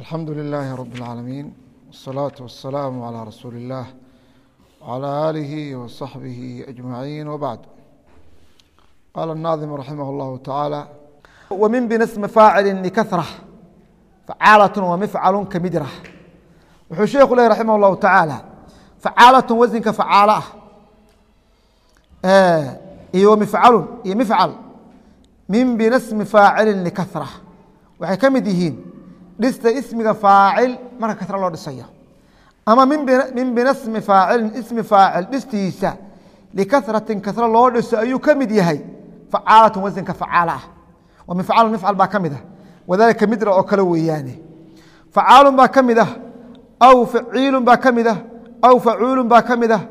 alxamdu لilaahi rab اlcaalamiin wالsalaaةu waلsalaamu عalى rasuuli اllah wعalى aalihi waصaxbihi ajmaciin wbacd qaala الnaadimu raximah اllahu tacaala wmin binsmi faacili likahra facaalat wamifcalu kamidra wuxuu sheekhu leh raximah اllahu tacaala facaalatun wasinka facaalo ah iyo wamifcalun iyo mifcal min binasmi faacilin likahra waxay ka mid yihiin dhista ismiga faacil marka kasra loo dhisayo. Ama min binasmi faacilin ismi faacil dhistiisa likahratin kasra loo dhiso ayuu ka mid yahay. Facaalatun wasinka facaalo ah. Wa mifcalun mifcal baa ka mid ah. Wadalika midra oo kale weeyaane. Facaalun baa ka mid ah. Aw faciilun baa ka mid ah. Aw facuulun baa ka mid ah.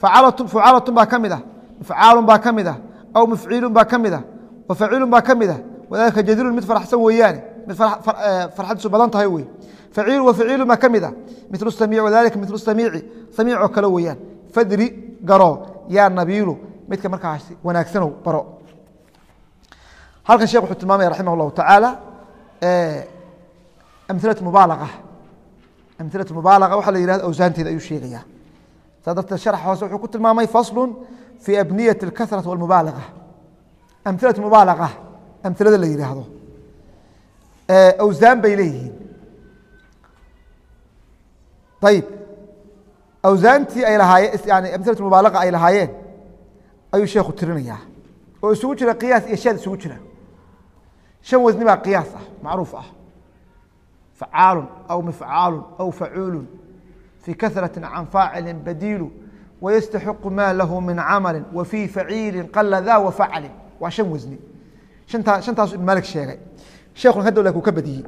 Fucaalatun baa ka mid ah. Mifcaalun baa ka mid ah. Aw mafciilun baa ka mid ah. Wa faciilun baa ka mid ah. Wadalika jadiilun mid faraxsan weeyaane mid farxadiisu badan tahay wey faciil wa faciilun baa ka mid ah milu samiic wadalika milu samiici samiic oo kale weeyaan fadri garo yaa nabiilu midka markaasi wanaagsanow baro halkan shekh wuxuu tilmaamaya raximah اllahu tacaala amila mubaalaga amila mubaalaga waxaa la yihahdo awsaanteeda ayuu sheegaya saa darteed sharx hoose wuxuu ku tilmaamay faslu fi abniyat اlkahraةi wاlmubaalaga amila mubaalaga amilada la yihaahdo awsaan bay leeyihiin. Ayib awsaantii ay lahaayeen yani amilatu mubaalaga ay lahaayeen ayuu sheekhu tirinayaa. Oo isugu jira qiyaas iyo shaad isugu jira. Shan wasni baa qiyaas ah macruuf ah. Facaalu aw mifcaalu aw facuulu fii kahrati can faacili badiilu wayastaxiqu ma lahu min camali wa fii faciili qala da wafacali waa shan wasni hantaa shantaasu ibn malik sheegay sheekuna hadda laakiin ka badiyey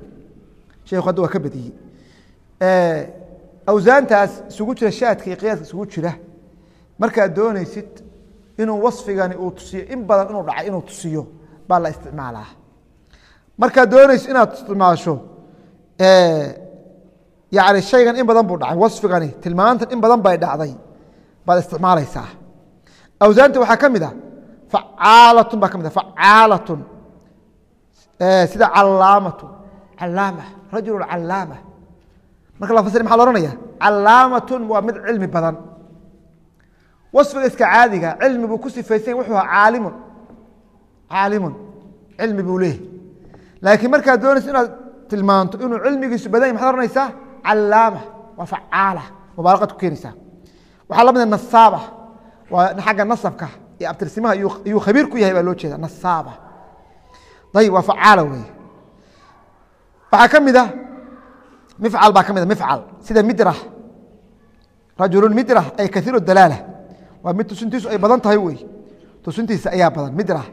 sheekhu hadda waa ka badiyey awsaantaas isugu jira shaadka iyo qiyaaska isugu jira markaad dooneysid inuu wasfigani uu tusiyo in badan inuu dhacay inuu tusiyo baa la isticmaalaa markaad dooneysid inaad isticmaasho yani shaygan in badan buu dhacay wasfigani tilmaantan in badan bay dhacday baad isticmaalaysaa awsaanta waxaa ka mid a facaalatun baa ka mid a facaalatun sida calaamatun calaama rajulu calaama marka la fasir maxa la ohanaya calaamatun waa mid cilmi badan. Wasfiga iska caadiga cilmi buu ku sifaysan wuxuu ahaa caalimun. Caalimun cilmi buu leeyahy laakiin markaad doonaysa inaad tilmaanto inuu cilmigiisu badan yahy maxad ohanaysaa calaama waa facaala mubaalaqad ku keenaysaa. Waxaa lamida nasaaba waa xagga nasabka iyo abtirsimaha iyuu khabiir ku yahay baa loo jeeda nasaaba ayib waa facaala wey waxaa ka mid a mifcal baa ka mid a mifcal. Sida midrah. Rajulu midrah ay kaiiru dalaala. Waa mid tusintiisu ay badan tahay wey tusintiisa ayaa badan. Midrah.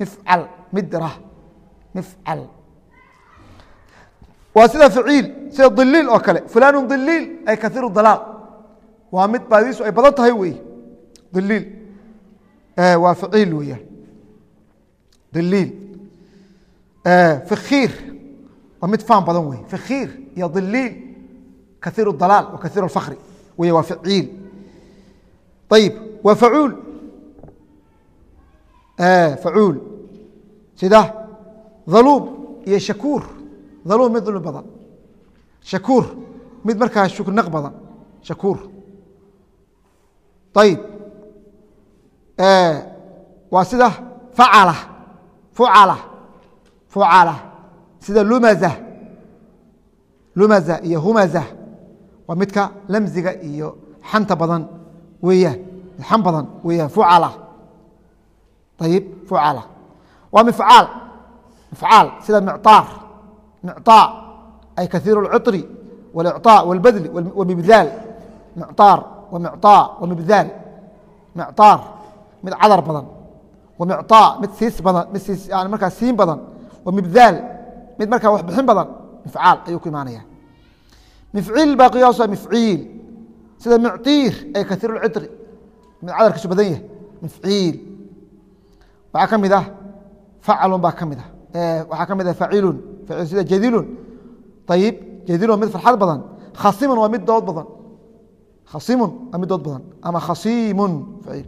Mifcal midrah mifcal. Waa sida faciil sida diliil oo kale. Fulanu diliil ay kaiiru dalaal. Waa mid baadiisu ay badan tahay wey diliil waa faciil weeyaan. Diliil fikiir waa mid faan badan wey fikiir iyo diliil kaiiru dalaal wa kaiiru fakri wey waa faciil ayib waa facuul facuul sida dhaluum iyo shakuur dhaluum mid dulmi badan. Shakuur mid markaa shukrinaq badan. Shakuur ayib waa sida facala fucala fucala sida lumaza lumaza iyo humaza waa midka lamziga iyo xanta badan weeyaan xan badan weeyaan fucala ayib fucala waa mifcaal mifcaal sida micطaar micطaa ay kaiiru اlcطri واlإcطاء واlbadli wmibdaal micطaar wmicطاء wmibdaal micطaar mid cadar badan wmicطاء mid siis badan mid siis yani markaa siin badan mibdaal mid markaa wax bixin badan mifcaal ayuu ku imaanaya mifciil baa qiyaasaa mifciil. Sida mictiir ay kaiirulcitri mid cadarkiisu badan yahay mifciil. Waxaa ka mid ah faclun baa ka mid ah. Waxaa ka mid ah faciilun sida jadilun. Ayib jadilun mid farxad badan. Khasimun waa mid dood badan. Khasimun waa mid dood badan. Ama khasiimun faciil.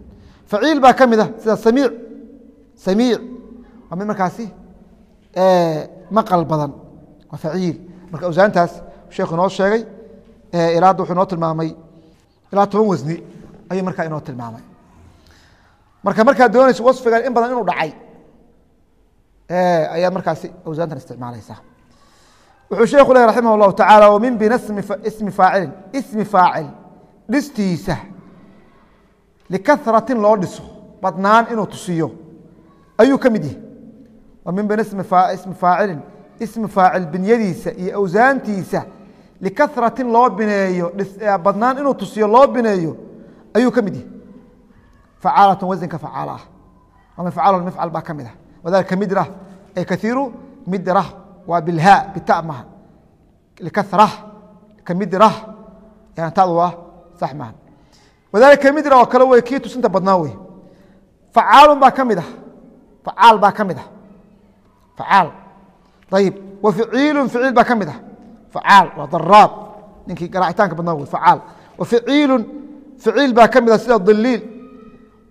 Faciil baa ka mid ah sida samiic. Samiic waa mid markaasi maqal badan. Waa faciil. Marka awsaantaas sheekhu inoo sheegay ilaa hadda wuxuu inoo tilmaamay ilaa toban wasni ayuu markaa inoo tilmaamay. Marka markaad doonayso wasfigan in badan inuu dhacay ayaad markaasi awsaantan isticmaalaysaa wuxuu sheekhu leh raximah اllahu tacaala wmin bina ismi faacilin. Ismi faacil dhistiisa likahratin loo dhiso badnaan inuu tusiyo ayuu ka mid yahay min bina ismi faacilin. Ismi faacil binyadiisa iyo awsaantiisa. Likahratin loo bineeyo badnaan inuu tusiyo loo bineeyo ayuu ka mid yahay. Facaalatu wasinka facaal ah. Wa mifcaal mifcal baa ka mid ah. Wadalika midra ay kaiiru midra waa bilha bita maha likara kamidra yani tadu waa sax maha wadalika midra oo kale wey kii facaal facaal ayib wa ficiilun ficiil baa ka mid ah. Facaal waa daraab ninkii garaacitaanka badnaa wey facaal wa ficiilun ficiil baa ka mid ah sida diliil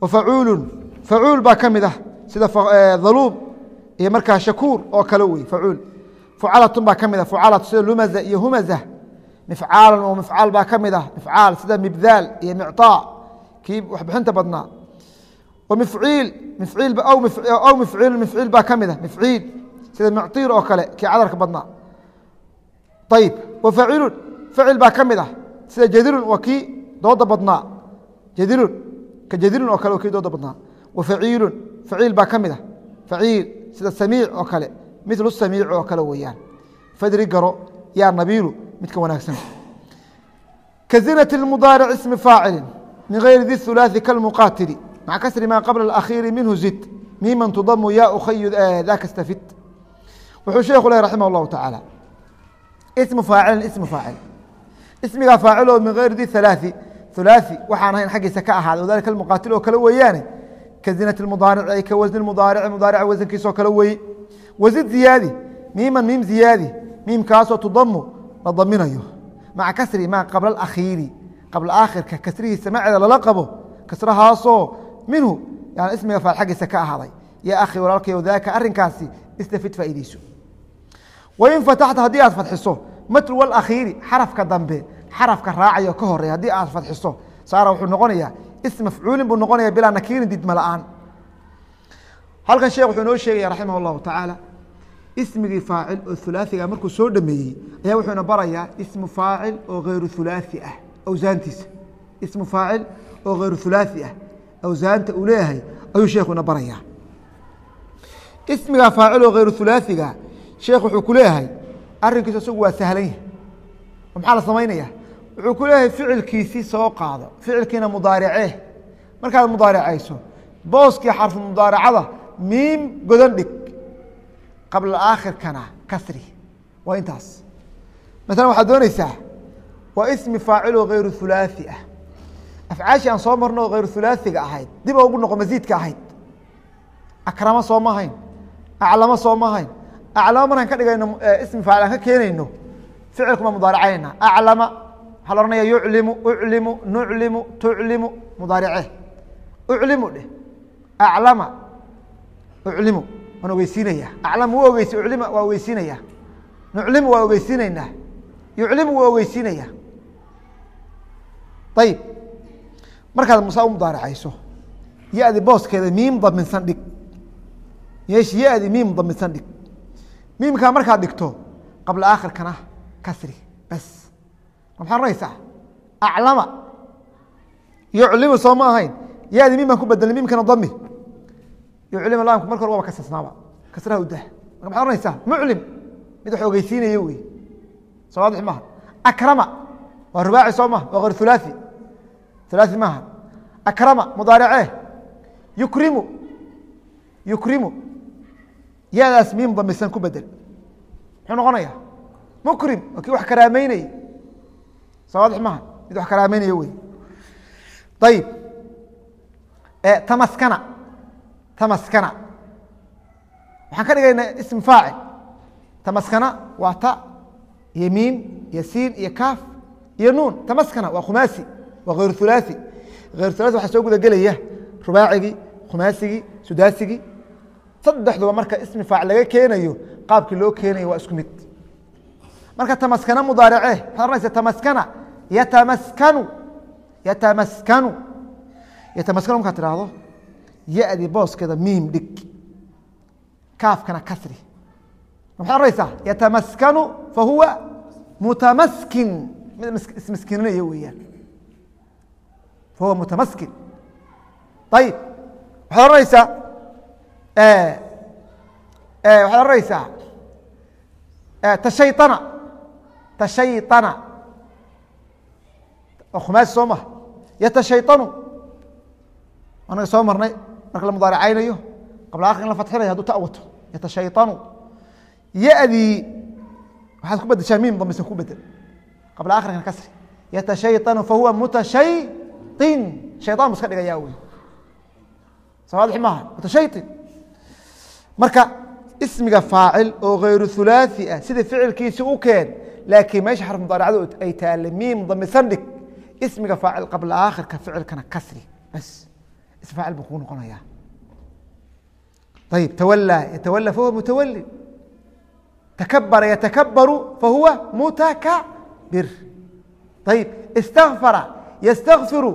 wa facuulun facuul baa ka mid ah sida dhaluub iyo markaa shakuur oo kale wey facuul fucalatun baa ka mid a fucalat sida lumaza iyo humaza. Mifcaalan oo mifcaal baa ka mid ah mifcaal sida mibdaal iyo micطaa kii waxbixinta badnaa. Wa mifciil mifciil aw mifciilu mifciil baa ka mid ah mifciil sida muctiir oo kale kii cadarka badnaa. Ayib wa facilun facil baa ka mid ah. Sida jadirun waa kii dooda badnaa. Jadirun ka jadirun oo kale waa kii dooda badnaa. Wa faciilun faciil baa ka mid ah. Faciil sida samiic oo kale milu samiic oo kale weeyaan. Fadri garo yaa nabiilu midka wanaagsan. Ka zinati mudaaric ismi faacili min gayri di hulaaثi kalmuqaatili maca kasri maa qabla اakhiiri minhu zid. Miman tudamu ya ukhayu daka stafid wuxuu sheekhu leh raximah اllahu tacaala ismu faacilin ismu faacil ismigaa faaciloo min gayri di halaaثi hulaaثi waxaan ahayn xaggiisa ka ahaaday wadalika almuqaatil oo kale weeyaane ka zinati mudaarici ay ka wasni mudaarici mudaarica wasankiisa oo kale weeye wزid ziyaadi miiman miim ziyaadi miimkaasoo tudamu la daminayo maca kasri maa qabla اakhiiri qabla aakhirka kasrihiisa maceeda lala qabo kasrahaasoo minhu yan ismiga faal xaggiisa ka ahaaday ya akhi walaalkayo daaka arinkaasi istafid faa'iideyso wain fataxta haddii aad fadxiso matru alakhiiri xarafka dambe xarafka raacayo ka horeya haddii aad fadxiso saara wuxuu noqonayaa is mafcuulin buu noqonaya bilaa nakiirin didma la'aan halkan sheekh wuxuu inoo sheegaya raximah اllahu tacaala ismigii faacil oo hulaaiga ah markuu soo dhameeyey ayaa wuxuuna barayaa ismu faacil oo hayru hulaai ah awsaantiisa. Ismu faacil oo hayru hulaai ah awsaanta uu leeyahay ayuu sheekhu barayaa. Ismiga faacil oo hayru hulaaiga ah sheekh wuxuu ku leeyahay arinkiisu isagu waa sahlan yahay. Maxaa la samaynaya wuxuu ku leeyahay ficilkiisii soo qaado ficilkiina mudaaricee. Markaad mudaaricayso booskii xarfu mudaaracada miim godan dhig. Qabla aakhirkana kasri. Waa intaas. Maala waxaad dooneysaa waa ismi faaciloo hayru hulaaثi ah. Afcaashii aan soo marno oo hayru hulaaثiga ahayd dib ugu noqo masiidka ahayd. Akramo soo ma hayn aclamo soo ma aclamo markaan ka dhigayno ismi faacil aan ka keenayno ficilku baan mudaaracayna. Aclama waxaa la ohanaya yuclimu uclimu nuclimu tuclimu mudaarice uclimu dheh. Aclama uclimu waan ogeysiinaya. Aclam wuu ogeysi uclima waa ogeysiinaya. Nuclimu waa ogeysiinaynaa yuclimu waa ogeysiinaya. Ayib markaad musaa u mudaaracayso ya-di booskeeda miim daminsan dhig. Yeeshi ya-di miim daminsan dhig miimkaa markaad dhigto qabla aakhirkana kasri bas. Maxaa ohanaysaa aclama. Yuclimu soo ma ahayn. Ya-di miim ku bedelnay miimkana dami yuclim laamku marka hore waba kasasnaaba kasraha udah marka ohanaysaa muclim. Mid wax ogeysiinaya wey soo waadix maaha akrama. Waa rubaaci soo maha waa hayr hulaaثi hulaaثi maaha akrama mudaaricee yukrimu. Yukrimu ya-daas miim damisan ku bedel? Muxuu noqonaya mukrim waa kii wax karaameynaya soo waadix maaha mid wax karaameynaya wey. Ayib tamaskana. Tamaskana. Waxaan ka dhigaynaa ism faacil. Tamaskana waa ta iyo miim iyo siin iyo kaaf iyo nuun. Tamaskana waa khumaasi waa hayr hulaaثi hayr hulaaثi waxaa soo guda gelaya rubaacigii khumaasigii sudaasigii saddexduba marka ismi faacil laga keenayo qaabkii loo keenayo waa isku mid. Marka tamaskana mudaarice waxaad tamaskana yatamaskanu yatamaskanu. Yatamaskanu markaad tidhaahdo ya-di booskeeda miim dhig kaafkana kasri. Maxaad oranaysaa yatamaskanu fahuwa mutamaskin. Mid ismaskininaya weeyaan. Fahuwa mutamaskin. Ayib waxaad oranaysaa Eh, eh, waxaad oranaysaa eh, tashayana tashayana khumaasi soo maha. Yatashayanu anaga soo marnay. Marka la mudaaracaynayo qabla akhir in la fadxinayo haduu ta wato yadii waxaad ku badeshaa miim dambeysa ku bedel qabla akhirkan kasri. Yatashayanu fahuwa mutashayin shayaan bu iska dhigaya wey somaad maaha. Mutashayin marka ismiga faacil oo hayru hulaaثi ah sida ficilkiisi u keen laakiin meesha xarf mudaaracdu ay taale miim damisan dhig ismiga faacil qabla aakhirka ficilkana kasri. Bas ism faacil buu kuu noqonaya ayib tawalaa yatawalى fahuwa mutawali takabara yatakabaru fahuwa mutakabir. Ayib istakfara ystakfiru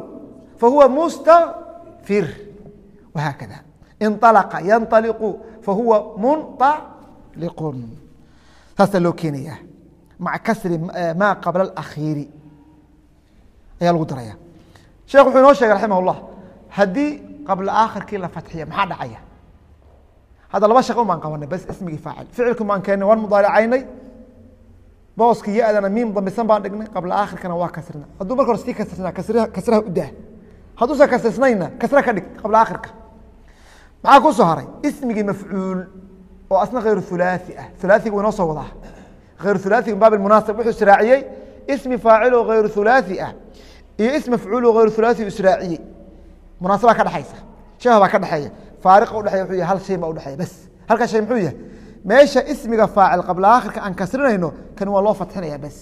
fahuwa mustakfir wahaakada inalaqa yanaliqu fahuwa munaliqun saasaa loo keenayaa maca kasri maa qabla akhiiri ayaa lagu daraya sheekh wuxuu inoo sheegay raximah اllah haddii qabla aakhirkii la fatxiya maxaa dhacaya hadda laba shaqo baan qabanay bas ismigii faacil ficilku baan keennay waan mudaalacaynay booskii yadana miim dambisan baan dhignay qabla aakhirkana waa kasrina hadduu marka hore sii kasrinaa kasraha u daa hadduusan kasrisnayna kasra ka dhig qabla aakhirka maxaa ku soo haray ismigii mafcuul oo asna hayru hulaaثi ah hulaaثiga inoo soo wadaa hayru hulaaثiga baab munaasib wuxuu israaciyey ismi faacil oo hayru hulaaثi ah iyo ism mafcuul oo hayru hulaaثi israaciyey munaasabaa ka dhexaysa sheeh baa ka dhexeeya faariqa udhexeya wuxuu yahay hal shay baa udhexeeya bas halkaa shay muxuu yahay meesha ismiga faacil qabla aakhirka aan kasrinayno kan waa loo fatxinaya bas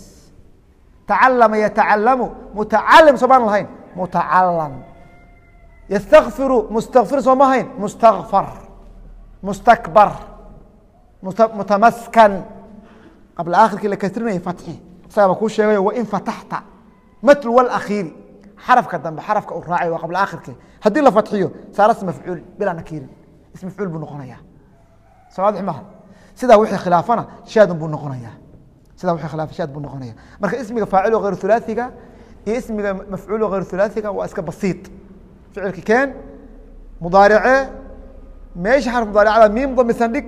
tacalama yatacalamu mutacalim soo maan lahayn mutacalam yastakiru mustakfir sooma hayn mustakfar mustakbar mutamaskan qabla akhirkii la kasrinayay fathi isagaba kuu sheegayo wain fataxta matlu walakhiiri xarafka dambe xarafka u raacay waa qabla akhirkii haddii la fatxiyo saara ismafcuul bilaa nakiirin ismafcuul buu noqonayaa sowadix maha sidaa wixii khilaafana shaadun buu noqonayaa sidaa wixii khilaafa shaad buu noqonaya marka ismiga faacil oo hayr iyo ismiga mafcuul oo hayr waa iska basiid ficilki keen mudaarice meesha xarf mudaaricada miim damisan dhig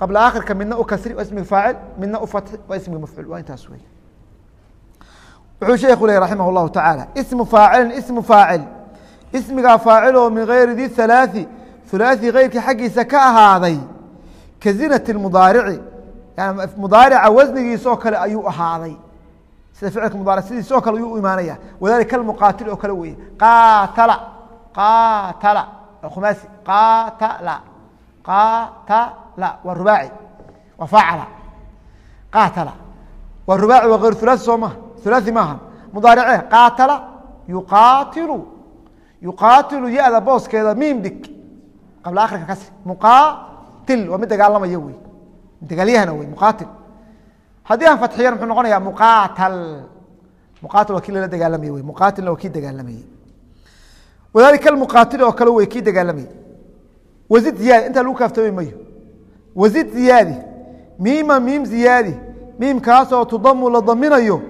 qabla aakhirka midna u kasri waa ismiga faacil midna u fatxi waa ismiga mafcuul waa intaas wey wuxuu sheekhu leh raximah اllahu tacaala ismu faacilin ismu faacil ismigaa faaciloo min gayri di halaaثi hulaaثi keyrkii xaggiisa ka ahaaday ka zinati mudaarici yani mudaarica wasnigiisoo kale ayuu ahaaday sida ficilka mudaaric sidiisoo kale ayuu u imaanaya wadalika kalmuqaatil oo kale weeye. Qaatala qaatala. Khumaasi qaatala qaatala waa rubaaci waa faacala. Qaatala waa rubaaci waa hayr hulaaثi soo maha hulaaثi maaha. Mudaarice qaatala yuqaatilu yuqaatilu ya-da booskeeda miim dhig. Qabla akhirka kasri muqaatil waa mid dagaalamaya wey dagaalyahana wey muqaatil haddii aan fatxiyana muxuu noqonaya muqaatal. Muqaatil waa kii lala dagaalamaya wey muqaatilna waa kii dagaalamayey wadalika almuqaatil oo kale wey kii dagaalamayey wazid ziyaadi intaa lagu kaaftoomi mayo wazid ziyaadi miima miim ziyaadi miimkaasoo tudamu la daminayo.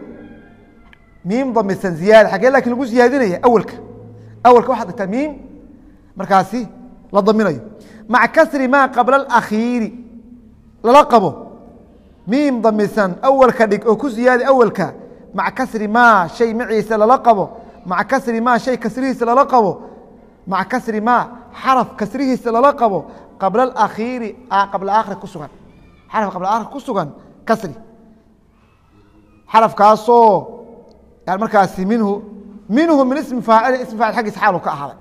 Miim damisan ziyaada xaggee laakiin lagu ziyaadinaya awelka awelka waxaad dhigtaa miim markaasi la daminayo. Maca kasri maa qabla alakhiiri lala qabo miim damisan awelka dhig oo ku ziyaadi awelka maca kasri maa shay maciisa lala qabo. Maca kasri maa shay kasrihiisa lala qabo. Maca kasri maa xaraf kasrihiisa lala qabo. Qabla alakhiiri qabla aakhir ku sugan. Xaraf qabla aakhir ku sugan kasri. Xarafkaasoo yani markaasi minhu minhu min ismi faacil ismi faacil xaggiisa xaalu ka ahaaday.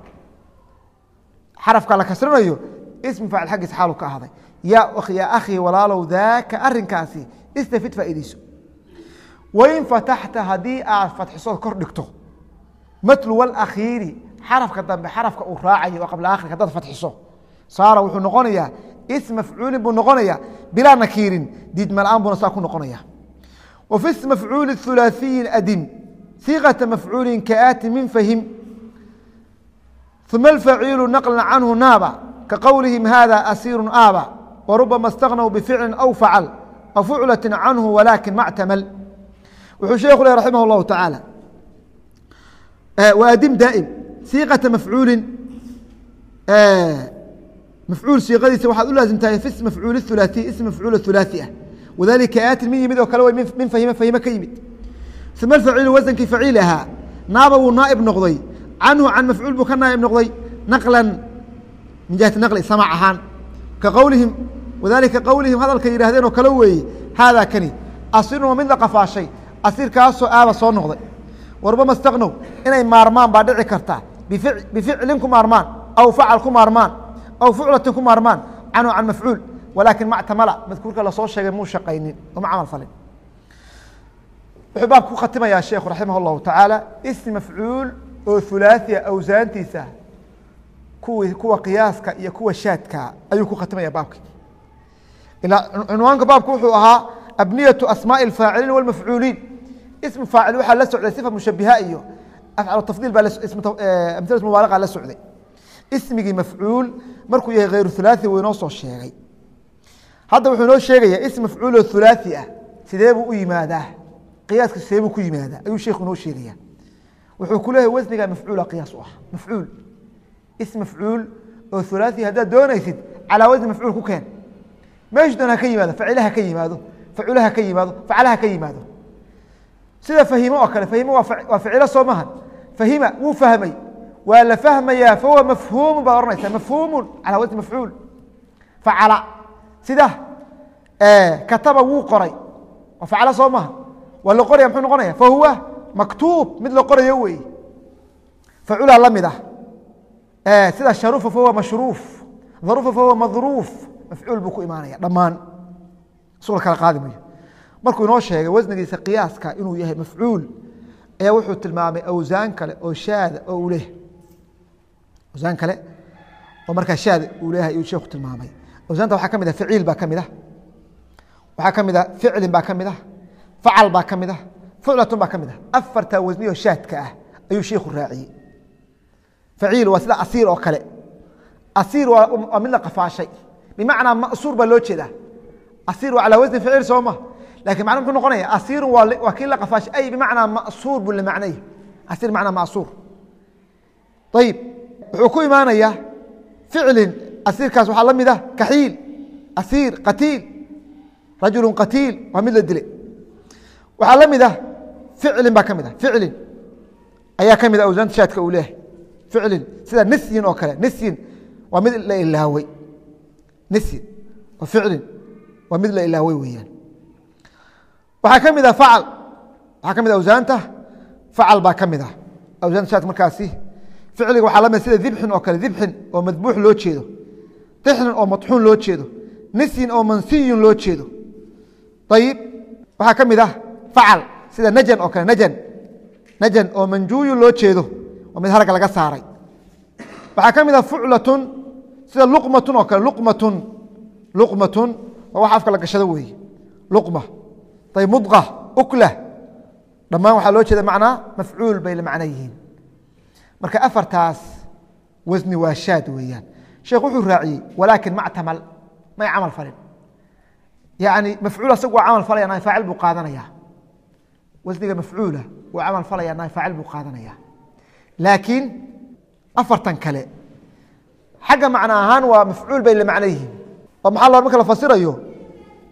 Xarafka la kasrinayo ismi faacil xaggiisa xaalu ka ahaaday yaa akhi walaalow daaka arinkaasi istafid faaideyso wain fataxta haddii aad fatxisood kor dhigto matluw alakhiiri xarafka dambe xarafka uu raacayo oo qabla akhri hadaad fatxiso saara wuxuu noqonayaa ism mafcuulin buu noqonayaa bilaa nakiirin diidmalaan buuna saa ku noqonaya wa fi ism mafcuuli hulaaثiyi adim siiqata mafcuulin kaati min fahim. Uma alfaciilu naqlan canhu naaba ka qowlihim hada asiiru aaba وربما استغنوا بفعل أو فعل أو فعلة عنه ولكن ما اعتمل وxuu sheekhu leh رaحimه الlahu taعaalى وأdim daa'م صيiqaةa mafcuuli mafcuul siiqadiisa waxaad u laaزimtahay fi ism mafcuul الثuلaaثي ism mafcuul الثuلaaثي ah wadalika aatin min yimid oo kale way min fahime fahime ka yimid ثuma الfaciilu wasankii faciil ahaa naaba wuu naaئب noqday canhu can mafcuul buu ka naaئب noqday naqla min jihati naqli samc ahaan ka qowlihim wadalika qowlihim hadalka yidhahdeen oo kale weeye haadaa kani asirun mid la qafaashay. Asiirkaasoo aaba soo noqday. Warubama staqnow inay maarmaan baa dhici karta bificlin ku maarmaan aw facal ku maarmaan aw fuclatin ku maarmaan canhu can mafcuul. Walaakin mactamala madkuurka la soo sheegay muu shaqaynin oma camal falin. Wuxuu baabka ku khatimayaa sheekhu raximah اllahu tacaala ism mafcuul oo hulaaثia awsaantiisa kuwi kuwa qiyaaska iyo kuwa shaadka ayuu ku khatimaya baabka cunwaanka baabku wuxuu ahaa abniyaةu asmaaءi اfaaciliin wاlmafcuuliin ism faacil waxaa la socday sifa mushabiha iyo afcal tafdiil baa amila mubaalaqa la socday ismigii mafcuul markuu yahay hayru hulaaثi wuu inoo soo sheegay hadda wuxuu inoo sheegaya ism mafcuul oo hulaaثi ah sidee buu u yimaadaa qiyaaska sidee buu ku yimaadaa ayuu sheekhu inoo sheegaya wuxuu ku leeyahay wasniga mafcuula qiyaas u ah mafcuul ism mafcuul oo hulaaثi haddaad doonaysid calaa wasni mafcuul ku keen meeshu doon ha ka yimaado facilaha ka yimaado faculaha ka yimaado facalaha ka yimaado. Sida fahimo oo kale fahimo waa ficilo soo mahan fahima wuu fahmay. Waa la fahmayaa fahuwa mafhuumu baad ohanaysaa mafhuumu calaa wasni mafcuul. Facala. Sida kataba wuu qoray. Waa facalo soo maha. Waa la qoraya muxuu noqonaya fahuwa maktuub mid la qorayo wey facula la mid ah. Sida sharuufa fahuwa mashruuf. Dharuufa fahuwa madruuf mafcuul buu ku imaanaya dhammaan isula kala qaadi mayo markuu inoo sheegay wasnigiisa qiyaaska inuu yahay mafcuul ayaa wuxuu tilmaamay awsaan kale oo shaada oo uu leeyahay awsaan kale oo markaa shaada uu leeyahay ayuu sheekhu tilmaamay awsaanta waxaa ka mid ah ficiil baa ka mid ah waxaa ka mid ah ficlin baa ka mid ah facal baa ka mid ah fuclatun baa ka mid ah afartaa wasni shaadka ah ayuu sheikhu raaciyey faciil waa sida asiir oo kale asiir waa mid la qafaashay bimacnaa masuur baa loo jeedaa. Asiir waa calaa wasni ficiil soo ma. Lakin macna muxuu noqonaya asiirun waa kii la qafaashay ay bimacnaa masuur buu la macnay. Asiir macnaa masuur. Ayib wuxuu ku imaanayaa ficlin asiirkaas waxaa la mid ah kaxiil asiir qatiil rajulu qatiil waa mid la dilay. Waxaa la mid ah ficlin baa ka mid ah ficlin ayaa ka mid ah awsaanta shaadka uu leeyahay. Ficlin sida nisyin oo kale nisyin waa mid la ilaawey nisyin waa ficlin waa mid la ilaawey weeyaan. Waxaa ka mid ah facal waxaa ka mid ah awsaanta. Facal baa ka mid ah. Awsaanta shaadka markaasi ficliga waxaa la mid sida dibxin oo kale dibxin oo madbuux loo jeedo dixnin oo madxuun loo jeedo nisyin oo mansiyun loo jeedo. Ayib waxaa ka mid ah facal sida najan oo kale najan najan oo manjuuyun loo jeedo oo mid haragga laga saaray. Waxaa ka mid ah fuclatun sida luqmatun oo kale luqmatun luqmatun waa wax afka la gashado weeye luqma. Ayb mudqa ukla. Dhammaan waxaa loo jeeda macnaa mafcuul bay la macno yihiin. Marka afartaas wasni waa shaad weeyaan. Sheekh wuxuu raaciyey walaakin mactamal may camal falin. Yani mafcuul asagu waa camal falaya nahay faacil buu qaadanaya wasniga mafcuula wuu camal falaya nahay faacil buu qaadanaya laakiin afartan kale xagga macno ahaan waa mafcuul bay la macno yihiin. Oo maxaa lo marka la fasirayo?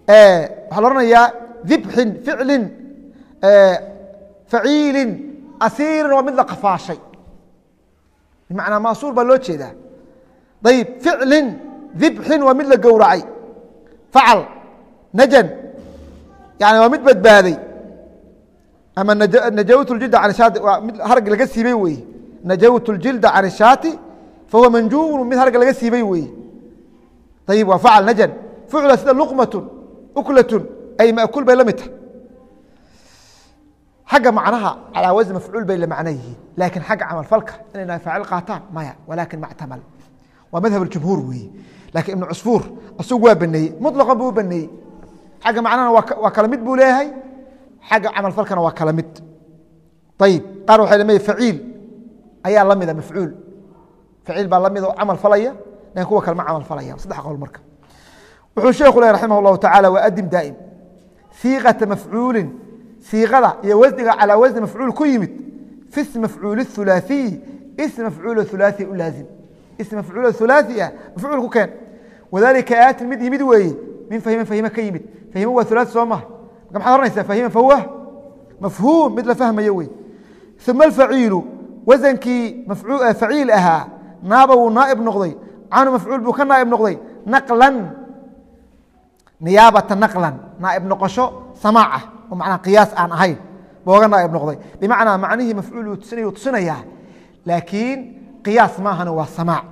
Waxaa la odhanayaa dibxin ficlin faciilin asiirin waa mid la qafaashay. Bimacnaa masuur baa loo jeedaa. Ayib ficlin dibxin waa mid la gowracay. Facal najan yani waa mid badbaaday. Ama najawtu ljilda can shaati waa mid harag laga siibay weeye. Najawtu ljilda can shaati fahuwa manjuun mid harag laga siibay weeye ayib waa facal najan fucla sida luqmatun uklatun ay makuul bay la mid tahay xagga macnaha calaa wasn mafcuul bay la macno yihiin laakiin xagga camalfalka inay faacil qaataan maya walaakin mactamal waa madhab jumhuur weeye laakiin ibnu cusfuur isagu waa baneeyey muطlaqan buu u baneeyey xagga macnahana waa kala mid buu leeyahay xagga camal falkana waa kala mid ayib qaar waxay la mid faciil ayaa la mida mafcuul faciil baa lamid oo camal falaya lakin kuwa kale ma camal falaya saddex qowl marka wuxuu sheekhu leh raximah اllahu tacala waadim daa'im siiqata mafcuulin siiqada iyo wasniga calaa wasni mafcuul ku yimid fi ism mafcuul اhulaaثiyi ism mafcuul hulaaثi u laazim ism mafcuul hulaaثi ah mafcuul ku keen wadalika aatin mid yimid weeye min fahima fahime ka yimid fahime waa hulaaثi soo maha marka maxaad oranaysaa fahima fahuwa mafhuum mid la fahmayo wey uma alfaciilu wasankii faciil ahaa naaba wuu naaib noqday canhu mafcuul buu ka naaib noqday naqlan niyaabata naqlan naaib noqosho samaac ah oo macnaa qiyaas aan ahayn booga naaib noqday. Bimacnaa macnihii mafcuul uu tusinay tusinayaa laakiin qiyaas maahana waa samaac.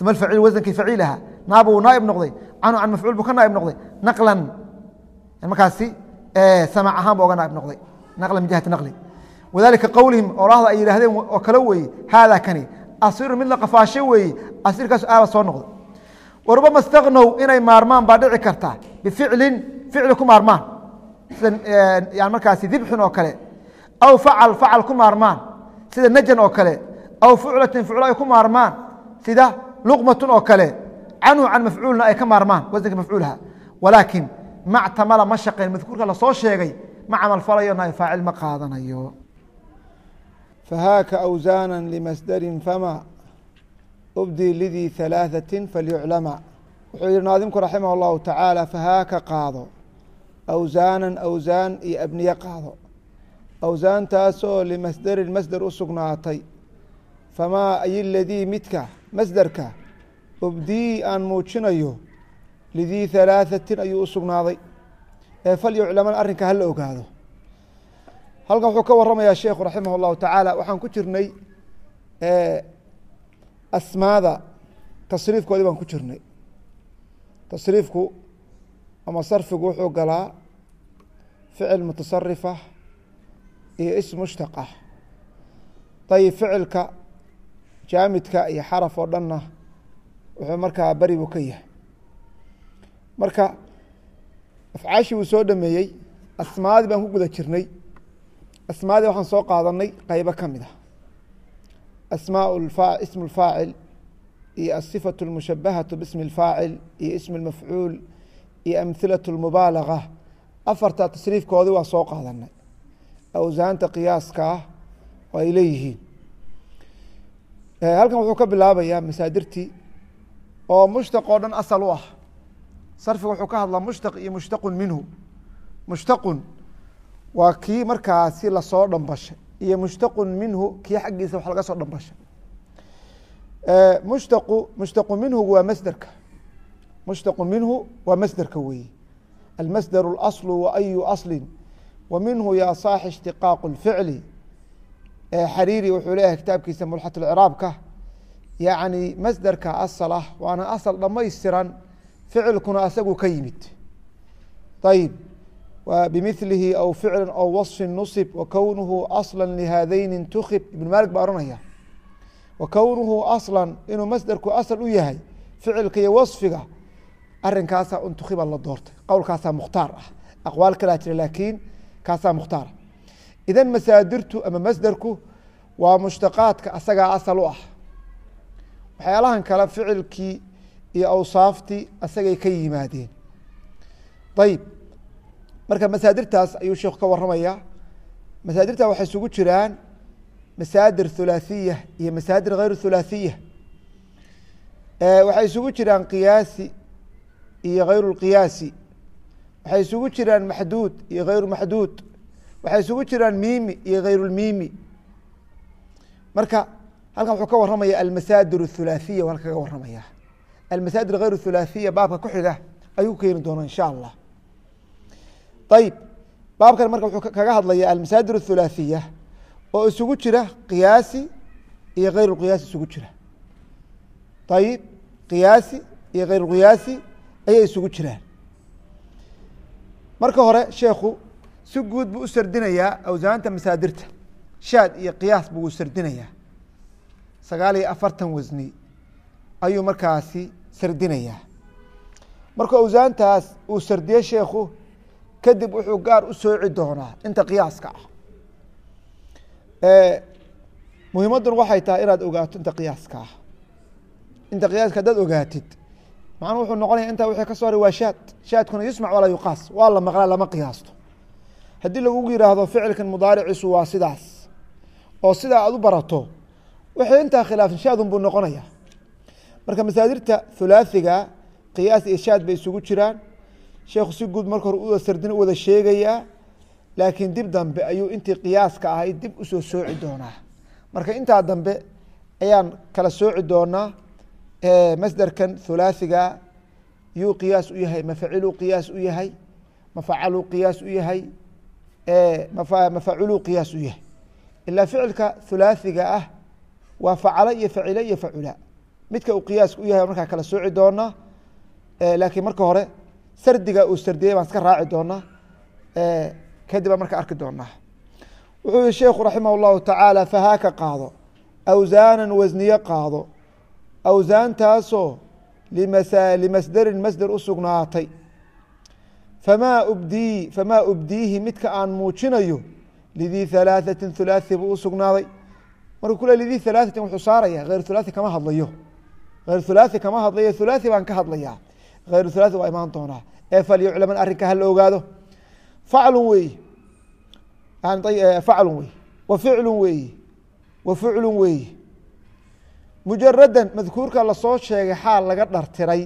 Uma alfaciil wasankii faciil ahaa naaba wuu naaib noqday canhu can mafcuul buu ka naaib noqday naqlan. Markaasi samaac ahaan ba oga naaib noqday naqlan min jihati naqli. Wadalika qowlihim orahda ay yidhaahdeen oo kale weeye haada kani asiru mid la qafaasho weeye asirkaas aaba soo noqday warubama stagnow inay maarmaan baa dhici karta bificlin ficli ku maarmaan. Sida yan markaasi dibxin oo kale. Aw facal facal ku maarmaan. Sida najan oo kale. Aw fuclatin fuclo ay ku maarmaan. Sida luqmatun oo kale. Canhu can mafcuulna ay ka maarmaan wasanka mafcuulha walaakin mactamala ma shaqeyn. Madkuurka la soo sheegay ma camal falayo naay faacil ma qaadanayo فhاka أwزانا لmasdr fmا أbdي lidii ثaلاثة falyuclama wuxuu yihi naadimku raximah الlahu taعaalى fahaaka qaado أwزاana أwزaan iyo abniye qaado أwزaantaasoo limasderin masder u sugnaatay famaa ay ladii midka masderka ubdii aan muujinayo lidii ثaلaaثatin ayuu u sugnaaday ee falyuclaman arrinka hala ogaado halkan wuxuu ka waramayaa sheekhu raximah اllahu tacaala waxaan ku jirnay asmaada tasriifkoodii baan ku jirnay. Tasriifku ama sarfigu wuxuu galaa ficil mutasarifa iyo ism mushtaqah. Ayib ficilka jaamidka iyo xaraf oo dhanna wuxuu markaa beri buu ka yahay. Marka afcaashii uu soo dhameeyey. Asmaadii baan ku guda jirnay asmaadii waxaan soo qaadanay qeybo ka mid ah asmaa ismu اlfaacil iyo asifaة اlmushabahaةu bismi اlfaacil iyo ismi اlmafcuul iyo amhilaة اlmubaalaga afarta tasriifkoodii waa soo qaadanay awsaanta qiyaaska ah oo ay leeyihiin halkan wuxuu ka bilaabayaa masaadirtii oo mushtaq oo dhan asal u ah sarfiga wuxuu ka hadlaa mushtaq iyo mushtaqun minhu mushtaqun waa kii markaasi lasoo dhambashay iyo mushtaqu minhu kii xaggiisa wax laga soo dhambashay mushtaqu mushtaqu minhugu waa masderka mushtaqu minhu waa masderka weeye almasder اlaslu wa ayu asli wa minhu yaa saaxi ishtiqaaqu اlficli xariiri wuxuu leeyahay kitaabkiisa mulxat اlciraabka yacni masderka asal ah waana asal dhamaystiran ficilkuna asagu ka yimid ayib bmilihi aw ficli aw waصfi nusib wakownuhu asla lihadayni intukib ibn malik baa ohanaya kownuhu asla inuu masderku asal u yahay ficilka iyo waصfiga arinkaasaa intukiba la doortay. Qowlkaasaa mukhtaar ah. Aqwaal kalaa jira laakiin kaasaa mukhtaar idan masaadirtu ama masderku waa mushtaqaadka asagaa asal u ah. Waxyaalahan kale ficilkii iyo awsaaftii asagay ka yimaadeen. Ayib marka masaadirtaas ayuu sheekhu ka waramaya masaadirta waxay isugu jiraan masaadir hulaahiya iyo masaadir hayr hulaahiya waxay isugu jiraan qiyaasi iyo hayr اlqiyaasi waxay isugu jiraan maxduud iyo hayru maxduud waxay isugu jiraan miimi iyo hayr اlmiimi marka halkan wuxuu ka waramaya almasaadir الthulaahiya halka kaga waramaya almasaadir hayr الthulaahiya baabka ku xiga ayuu keeni doona insha allah ayib baabkan marka wuxuu kaga hadlaya almasaadir الthulaahiya oo isugu jira qiyaasi iyo hayr qiyaasi isugu jira. Ayib qiyaasi iyo hayr qiyaasi ayay isugu jiraan. Marka hore sheekhu si guud buu u sardinayaa awsaanta masaadirta. Shaad iyo qiyaas buu sardinayaa. Sagaal iyo afartan wasni ayuu markaasi sardinayaa. Markuu awsaantaas uu sardiye sheekhu kadib wuxuu gaar u sooci doonaa inta qiyaaska ah. Muhiimaddun waxay tahay inaad ogaato inta qiyaaska ah. Inta qiyaaska haddaad ogaatid macnuu wuxuu noqonaya intaa wixii ka soo haray waa shaad. Shaadkuna yusmac walaa yuqaas. Waa la maqlaa lama qiyaasto. Haddii lagugu yidhaahdo ficilkan mudaariciisu waa sidaas oo sidaa aad u barato wixii intaa khilaafsan shaadun buu noqonaya marka masaadirta hulaathiga qiyaas iyo shaad bay isugu jiraan sheekhu si guud marka hore u sardin wada sheegayaa laakiin dib dambe ayuu intii qiyaaska ahayd dib u soo sooci doonaa. Marka intaa dambe ayaan kala sooci doonaa masderkan hulaathiga yuu qiyaas u yahay mafaciluu qiyaas u yahay mafacaluu qiyaas u yahay mafaciluu qiyaas u yahay. Ilaa ficilka hulaathiga ah waa facala iyo facile iyo facula. Midka uu qiyaaska u yahay markaa kala sooci doonaa laakiin marka hore sardiga uu sardiyey baan iska raaci doonaa kadib baan marka arki doonaa wuxuu yihi sheikhu raximah اllahu tacaala fahaaka qaado awsaanan wasniye qaado awsaantaasoo limasderin masder u sugnaatay famaa ubdii famaa ubdiihi midka aan muujinayo lidii halaaثatin hulaaثi buu u sugnaaday markuu ku le lidii halaaثatin wuxuu saaraya hayr hulaaثi kama hadlayo hayr hulaaثi kama hadlayo hulaaثi baan ka hadlayaa hayr hulaaثi waa imaan doonaa ee falyuclaman arrinka hala ogaado faclun weey faclun wey wa ficlun weeye wa ficlun weeye mujaradan madkuurka la soo sheegay xaal laga dhartiray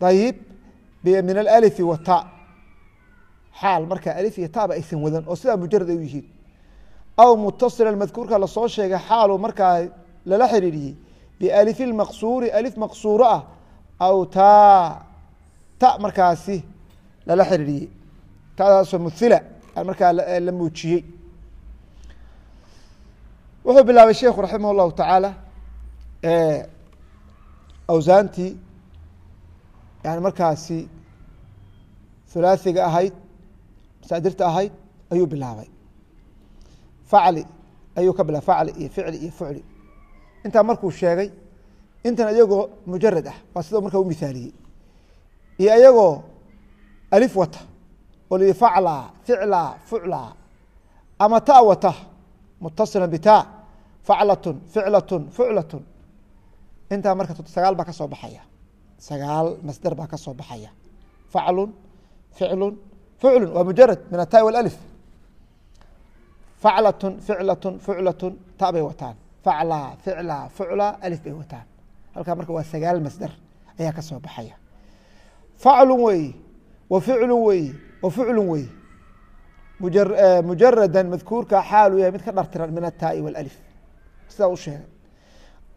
ayib min alalifi wa ta xaal markaa alif iyo taba aysan wadan oo sidaa mujarad ay u yihiin aw mutasila madkuurka la soo sheegay xaalu markaa lala xiriiriyey bialifi maqsuuri alif maqsuuro ah aw ta ta markaasi lala xiriiriyey. Tadaasoo muhila markaa la muujiyey. Wuxuu bilaabay sheikhu raximah اllahu tacaala awsaantii yani markaasi hulaathiga ahayd masaadirta ahayd ayuu bilaabay. Facli ayuu ka bilaabay facli iyo ficli iyo fucli. Intaa markuu sheegay intan iyagoo mujarad ah waa sidoo markaa u iyo iyagoo alif wata oo lii facla ficla fucla ama ta wata mutasila bita faclatun ficlatun fuclatun. Intaa marka sagaal baa ka baxaya. Sagaal masder baa ka baxaya. Faclun ficlun fuclun waa mujarad min ata walif faclatun ficlatun fuclatun ta bay wataan. Facla ficla fucla alif bay wataan halkaa marka waa sagaal masder ayaa ka soo baxaya. Faclun weeye wa ficlun weeye wa fuclun weeye mujarada madkuurka xaalu yahay mid ka dhartiran min ataai walif sidaa u sheegay.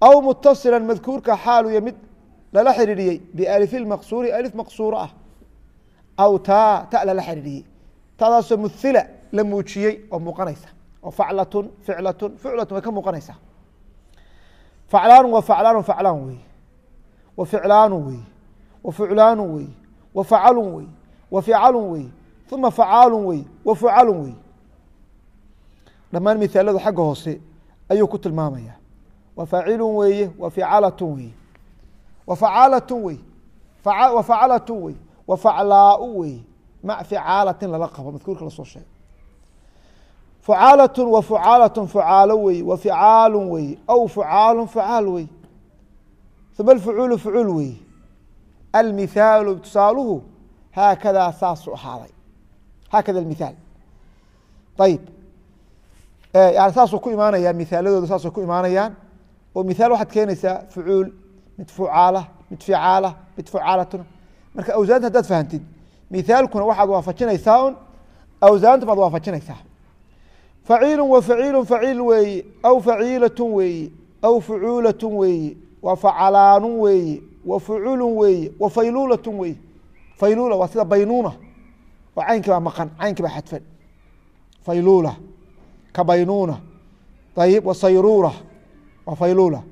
Aw mutasila madkuurka xaalu yahay mid lala xiriiriyey bialifi maqsuuri alif maqsuuro ah. Aw taa ta lala xiriiriyey tadaasoo muhila la muujiyey oo muuqanaysa. Oo faclatun ficlatun fuclatun way ka muuqanaysaa faclaanu wa faclaanu faclaan wey. Wa ficlaanu wey. Wa fuclaanu wey. Wa facalun wey. Wa ficalun wey. Uma facaalun wey. Wa fucalun wey. Dhammaan mithaaladu xagga hoose ayuu ku tilmaamaya wa faacilun weeye wa ficalatun weeye wa facaalatun wey. Wa facalatun wey. Wa faclaau wey. Mac ficaalatin lala qabo. Madkuurka la soo sheegay fucaalatun wa fucaalatun fucaalo wey wa ficaalun wey aw fucaalun fucaal wey uma alfucuulu fucuul wey almithaalu tusaaluhu haakadaa saasuu ahaaday. Haakada mithaal ayib yani saasuu ku imaanaya mithaaladooda saasay ku imaanayaan. Oo mithaal waxaad keenaysaa fucuul mid fucaala mid ficaala mid fucaalatun. Marka awsaanta haddaad fahamtid mithaalkuna waxaad waafajinaysaa un awsaanta baad waafajinaysaa faciilu wa faciilu faciil weeye aw faciilatun weeye aw fucuulatun weeye wa facalaanun weeye wa fuculun weeye wa fayluulatun weeye fayluula waa sida baynuuna. Oo caynkii baa maqan caynkii baa xadfan. Fayluula ka baynuuna. Ayib wa sayruura waa fayluula.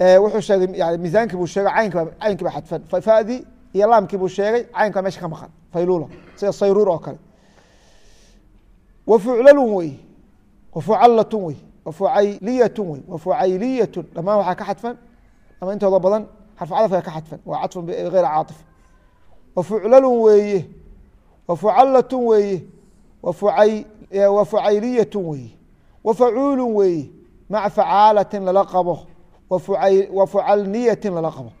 Wuxuu sheegay yani miisaankii buu sheegay caynkiba caynkii baa xadfan. Fadi iyo laamkii buu sheegay caynki baa meesha ka maqan. Fayluula sida sayruur oo kale. Wa fuclalun wey wa fucalatun wey wa fucayliyatun wey wa fucayliyatun dhamaan waxaa ka xadfan. Ama intooda badan xarfu cadafka ka xadfan. Waa cadfun geyr caaطif wa fuclalun weeye. Wa fucalatun weeye wa fucayliyatun weeye. Wa facuulun weeye. Maca facaalatin lala qabo. Wa fucalniyatin lala qabo.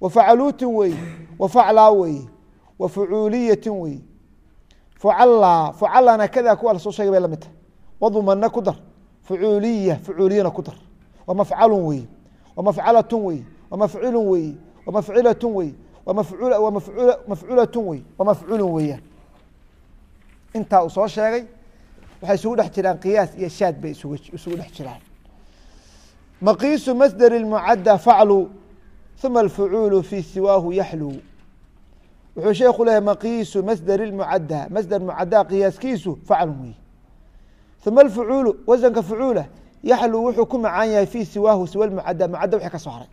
Wa facaluutin weeye. Wa faclaa weeye. Wa fucuuliyatin weeye. Fucallaa fucallana kada kuwa la soo sheegay bay la mid tahay wadumana ku dar fucuuliya fucuuliyana ku dar. Wa mafcalun weeye wa mafcalatun weeye wa mafcilun weeye wa mafcilatun weeye mafculatun wey wa mafcuulun weeyaan. Intaa uu soo sheegay waxay isugu dhex jiraan qiyaas iyo shaad bay isugu dhex jiraan. Maqiisu masderi اmucadda faclu uma alfucuulu fii siwaahu yaxluu wuxuu sheeku leeyahy maqiisu masderi mucadda masder mucadda qiyaaskiisu faclun wey uma alfucuulu wasanka fucuula yaxluu wuxuu ku macaan yahay fii siwaahu siwa mucadda mucadda wixii ka soo haray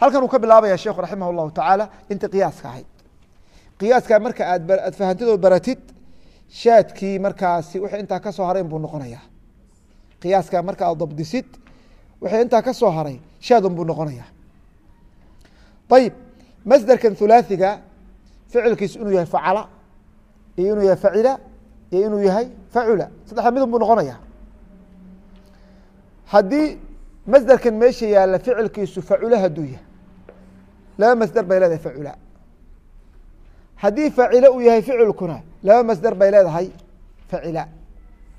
halkan uu ka bilaabaya sheekhu raximah اllahu tacaala inta qiyaaska ahayd qiyaaskaa marka aad aad fahantidoo baratid shaadkii markaasi wixii intaa ka soo harayn buu noqonayaa qiyaaskaa marka aad dabdisid wixii intaa ka soo haray shaadun buu noqonayaa ayib masderkan hulaaثiga ficilkiisu inuu yahay facala iyo inuu yahay facila iyo inuu yahay facula. Saddexda midun buu noqonaya. Haddii masderkan meesha yaalla ficilkiisu facula hadduu yahay laba masder bay leedahay facula. Haddii facile uu yahay ficilkuna laba masder bay leedahay facila.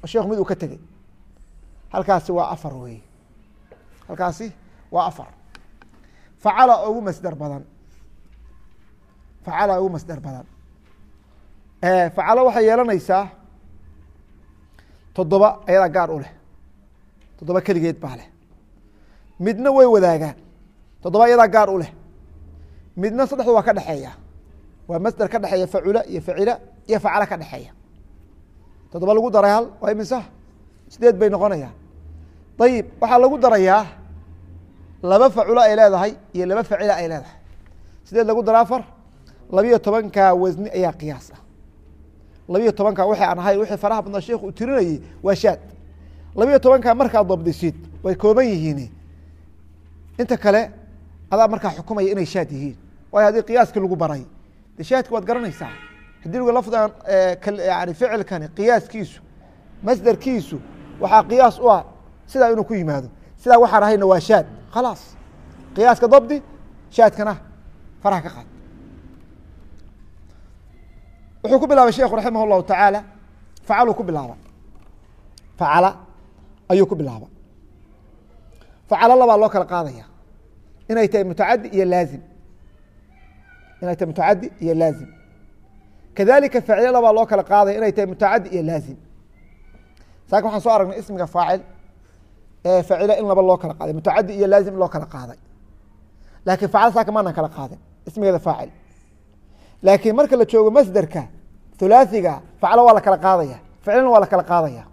Oo sheekhu mid uu ka tegey? Halkaasi waa afar wey halkaasi waa afar. Facala ugu masder badan. Facala ugu masder badan. Facalo waxay yeelanaysaa toddoba ayadaa gaar u leh. Toddoba keligeed baa leh. Midna way wadaagaan. Toddoba iyadaa gaar u leh. Midna saddexdu waa ka dhexeeya waa masder ka dhexeeya facula iyo facila iyo facala ka dhexeeya toddoba lagu daray hal waa imisa? Sideed bay noqonayaan. Ayib waxaa lagu darayaa laba facula ay leedahay iyo laba facila ay leedahay. Sideed lagu dara afar labiyo tobankaa wasni ayaa qiyaas ah labiyo tobankaa waxay aan ahay wixii faraha badnaa sheekhu uu tirinayey waa shaad. Labiyo tobankaa markaad dabdisid way kooban yihiin inta kale adaa markaa xukumaya inay shaad yihiin. Waayo haddii qiyaaskii lagu baray de shaadki waad garanaysaa. Haddii lagu lafdan yani ficilkani qiyaaskiisu masderkiisu waxaa qiyaas u ah sidaa inuu ku yimaado. Sidaa waxaan ahayna waa shaad. Khalaas. Qiyaaska dabdi shaadkana faraha ka qaad wuxuu ku bilaabay sheekhu raximah اllahu tacaala facaluu ku bilaaba facala ayuu ku bilaaba facalo labaa loo kala qaadaya. Inay tahay mutacadi iyo laazim. Inay tahay mutacadi iyo laazim. Kadalika facilo labaa loo kala qaadaya inay tahay mutacadi iyo laazim. Saaka waxaan soo aragnay ismiga faacil ee facilo in laba loo kala qaaday. Mutacadi iyo laazim loo kala qaaday. Laakiin facalo saaka maanan kala qaadin ismigeeda faacil laakiin marka la joogo masderka hulaaثiga faclo waa la kala qaadaya ficlina waa la kala qaadaya.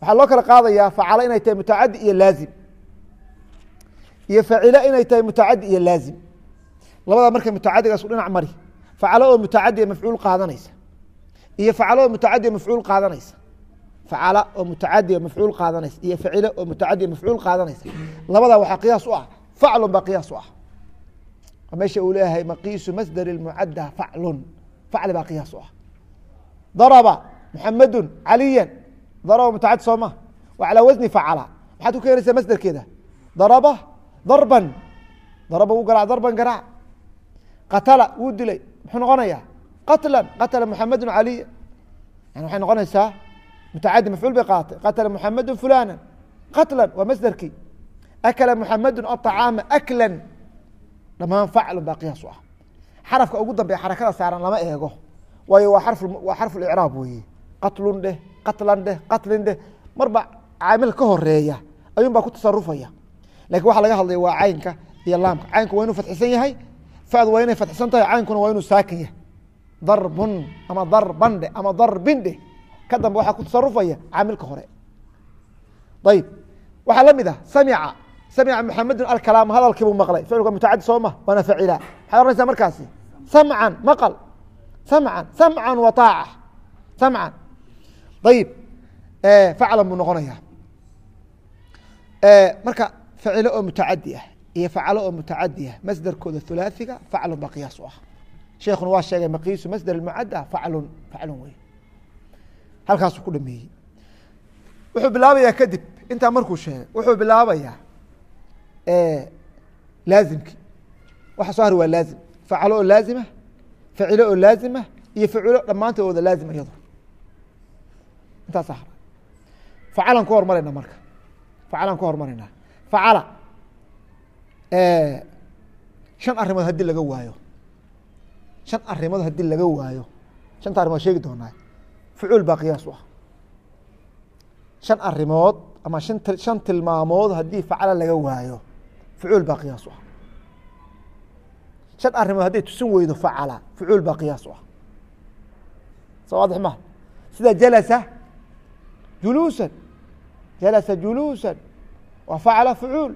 Waxaa loo kala qaadaya facalo inay tahay mutacadi iyo laazim. Iyo facilo inay tahay mutacadi iyo laazim. Labada marka mutacadigaas dhinac mari facalo oo mutacadiya mafcuul qaadanaysa. Iyo facalo oo mutacadiya mafcuul qaadanaysa. Facala oo mutacadiya mafcuul qaadanaysa. Iyo facilo oo mutacadiya mafcuul qaadanaysa. Labada waxaa qiyaas u ah faclun baa qiyaas u ah meesha uu leeyahay maqiisu masder mucadda faclun facli baa qiyaas u ah daraba muxamedun caliya daraba mutacadi soo ma waa calaa wasni facala maxaad ku keenaysaa masderkeeda daraba darban daraba wuu garaac darban garaac qatala wuu dilay muxuu noqonayaa qatlan qatala muxamedun caliya yani waxay noqonaysaa mutacadi mafcuul bay qaaatay qatala muxamedun fulana qatlan waa masderkii akala muxamedun aطacaama aklan dhamaan faclun baa qiyaas u ah xarafka ugu dambeya xarakada saaran lama eego waayo waa waa xarfu icraab weeye qatlun dheh qatlan dheh qatlin dheh marba caamil ka horreeya ayuun baa ku tasarufaya laakiin waxa laga hadlaya waa caynka iyo laamka caynku waa inuu fatxisan yahay fadu waa inay fatxisan tahay caynkuna waa inuu saakin yahay darbun ama darban dheh ama darbin dheh ka dambe waxaa ku tasarufaya caamilka hore ayib waxaa la mid ah samica samca mxamedun alkalaam hadalkii buu maqlay mutacadi soo ma waana facila maxaad oranaysaa markaasi samcan maqal samcan samcan wa aaca samcan ayib faclan buu noqonaya marka facilo oo mutacadi ah iyo facalo oo mutacadi ah masderkooda hulaaثiga faclun baa qiyaas ah sheekuna waa sheegay maqiisu masder mucadda faclun faclun wey halkaasuu ku dhameeyey wuxuu bilaabayaa kadib intaa markuu sheegay wuxuu bilaabayaa laazimki. Waxa soo hari waa laazim. Facalo oo laazima facilo oo laazima iyo faculo dhammaantood wada laazima iyado intaasa hara facalan ku hormarayna marka. Facalan ku hormaraynaa facala shan arrimood haddii laga waayo. Shan arrimood haddii laga waayo. Shanta arrimood sheegi doonaa fucuul baa qiyaas u ah. Shan arrimood ama shan shan tilmaamood haddii facala laga waayo fucuul baa qiyaas u ah shan arrimood hadday tusin weydo facala fucuul baa qiyaas u ah soo waadix maha sida jalasa juluusan jalasa juluusan waa facala fucuul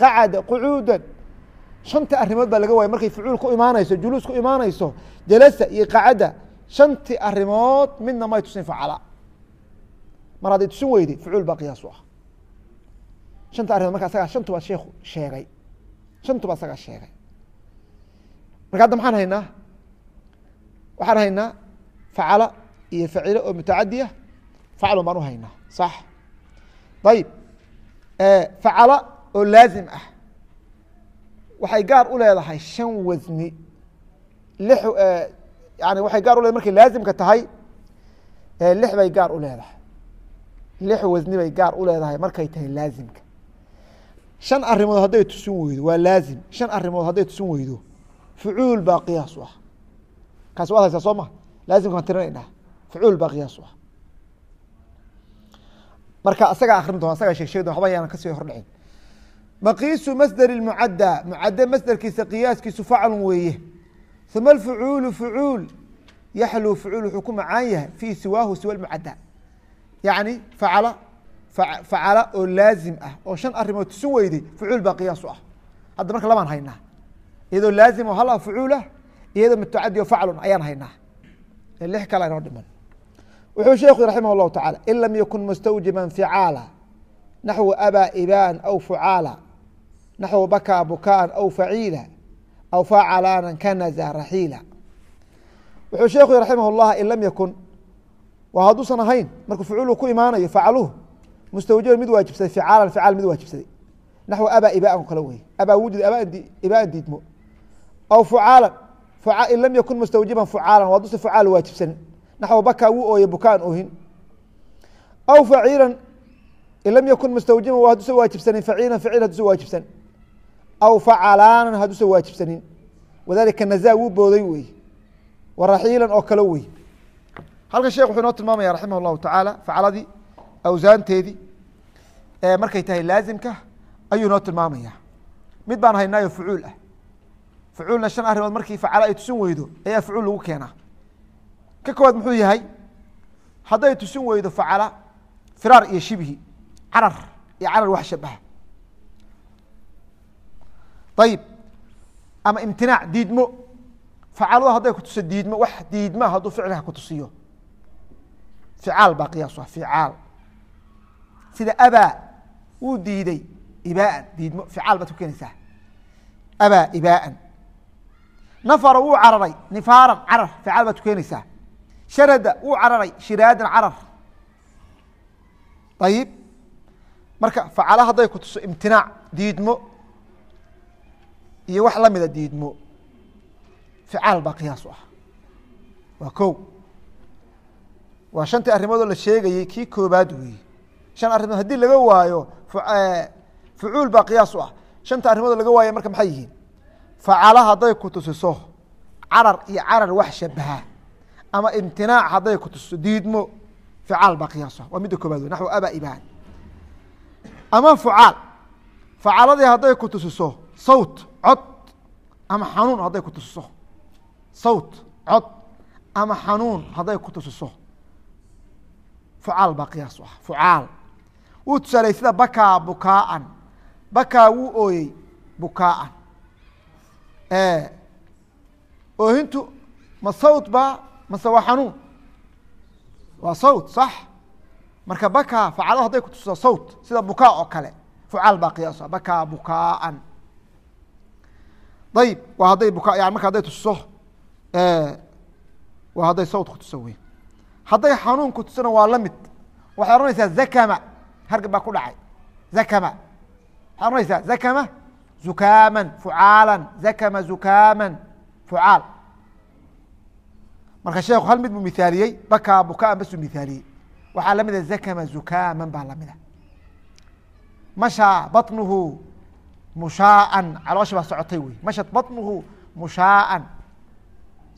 qacada qucuudan shanta arrimood baa laga waaya markay fucuul ku imaanayso juluus ku imaanayso jalasa iyo qacada shanti arrimood midna may tusin facala mar hadday tusin weyday fucuul baa qiyaas u ah shanta arrimood marka asagaa shantuba sheekhu sheegay. Shantuba asagaa sheegay. Marka hadda maxaan haynaa? Waxaan haynaa facala iyo facilo oo mutacadiya faclun baan u haynaa sax. Ayib facala oo laazim ah. Waxay gaar u leedahay shan wasni. Lix yani waxay gaar u leedahay markay laazimka tahay lix bay gaar u leedahay. Lix wasni bay gaar u leedahay markay tahay laazimka shan arrimood hadday tusin weydo waa laazim shan arrimood hadday tusin weydo fucuul baa qiyaas u ah kaasi waad haysaa soo ma laazimka waan tirinayna fucuul baa qiyaas u ah marka asagaa akrin doona asagaa sheeg sheegi doona waxba yaanan ka sii hordhicin maqiisu masderi mucadda mucadde masderkiisa qiyaaskiisu faclun weeye uma alfucuulu fucuul yaxluu fucuul wuxuu ku macaan yahay fii siwaahu siwa lmucadda yacni facala facala oo laazim ah oo shan arrimood tusin weyday fucuul baa qiyaas u ah hadda marka labaan haynaa iyadoo laazim oo hal ah fucuulah iyadoo mutacadi o faclun ayaan haynaa lix kale inoo dhiman wuxuu sheekhu raximah اllahu tacala in lam yakun mustawjiban ficaala naxwu abaa ibaan aw fucaala naxwu bakaa bukaan aw faciila aw facalaanan kanaza raxiila wuxuu sheekhu raximah اllah in lam yakun waa hadduusan ahayn markuu fucuulu ku imaanayo facaluhu mustawjiban mid waajibsaday ficaalan ficaal mid waajibsaday naxwu abaa ibaan kale wey abaa wujud ibaan diidmo aw fucaalan in lam yakun mustawjiban fucaalan waa hadduusan fucaal waajibsanin naxw bakaa wuu ooye bukaan ohin aw faciilan in lam yakun mustawjiban waa hadduusan waajibsanin faciilan faciil hadduusan waajibsan aw facalaanan hadduusan waajibsanin wadalika nazaa wuu booday wey wa raxiilan oo kale wey halkan sheekh wuxuu inoo tilmaamaya raximah llahu tacaala facaladii awsaanteedii markay tahay laazimka ayuu inoo tilmaamaya. Mid baan haynaayo fucuul ah. Fucuulna shan arrimood markii facala ay tusin weydo ayaa fucuul lagu keenaa. Ka koowaad muxuu yahay hadday tusin weydo facala firaar iyo shibhi carar iyo carar wax shabaha ayib ama imtinaac diidmo. Facaladu hadday kutuso diidmo wax diidma hadduu ficliha kutusiyo ficaal baa qiyaas ah ficaal sida abaa wuu diiday ibaan diidmo ficaal baad ku keenaysaa. Abaa ibaan. Nafara wuu cararay nifaaran carar ficaal baad ku keenaysaa. Sharada wuu cararay shiraadan carar. Ayib marka facala hadday kutuso imtinaac diidmo iyo wax lamida diidmo ficaal baa qiyaas u ah. Waa ko waa shantii arrimoodoo la sheegayey kii koobaad weeye shan arrimood haddii laga waayo fucuul baa qiyaas u ah. Shanta arrimoodoo laga waayo marka maxay yihiin? Facala hadday kutusiso carar iyo carar wax shabaha ama imtinaac hadday kutusiso diidmo ficaal baa qiyaas u ah. Waa midda koobaad wey naxwu abaa ibaan ama fucaal facaladii hadday kutusiso sawt cod ama xanuun hadday kutusiso sawt cod ama xanuun hadday kutusiso fucaal baa qiyaas u ah. Fucaal wuu tusaalay sida bakaa bukaaan bakaa wuu ooyey bukaaan oohintu ma sawt baa mase waa xanuun waa sawt sax. Marka bakaa facalado hadday kutusiso sawt sida bukaa oo kale. Fucaal baa qiyaas u ah bakaa bukaaan ayib waa hadday buka yani marka hadday tusiso waa hadday sawt ku tuso wey hadday xanuun ku tusona waa la mid. Waxay odhanaysaa zakama hargab baa ku dhacay. Zakama. Waxay odhanaysaa zakama zukaaman fucaalan. Zakama zukaaman fucaal. Marka sheekhu hal mid buu mithaaliyey bakaa bukaan basuu mithaaliyey. Waxaa la mida zakama zukaaman baa lamida mashaa baطnuhu mushaaan caloosha baa socotay wey mashat baطnuhu mushaaan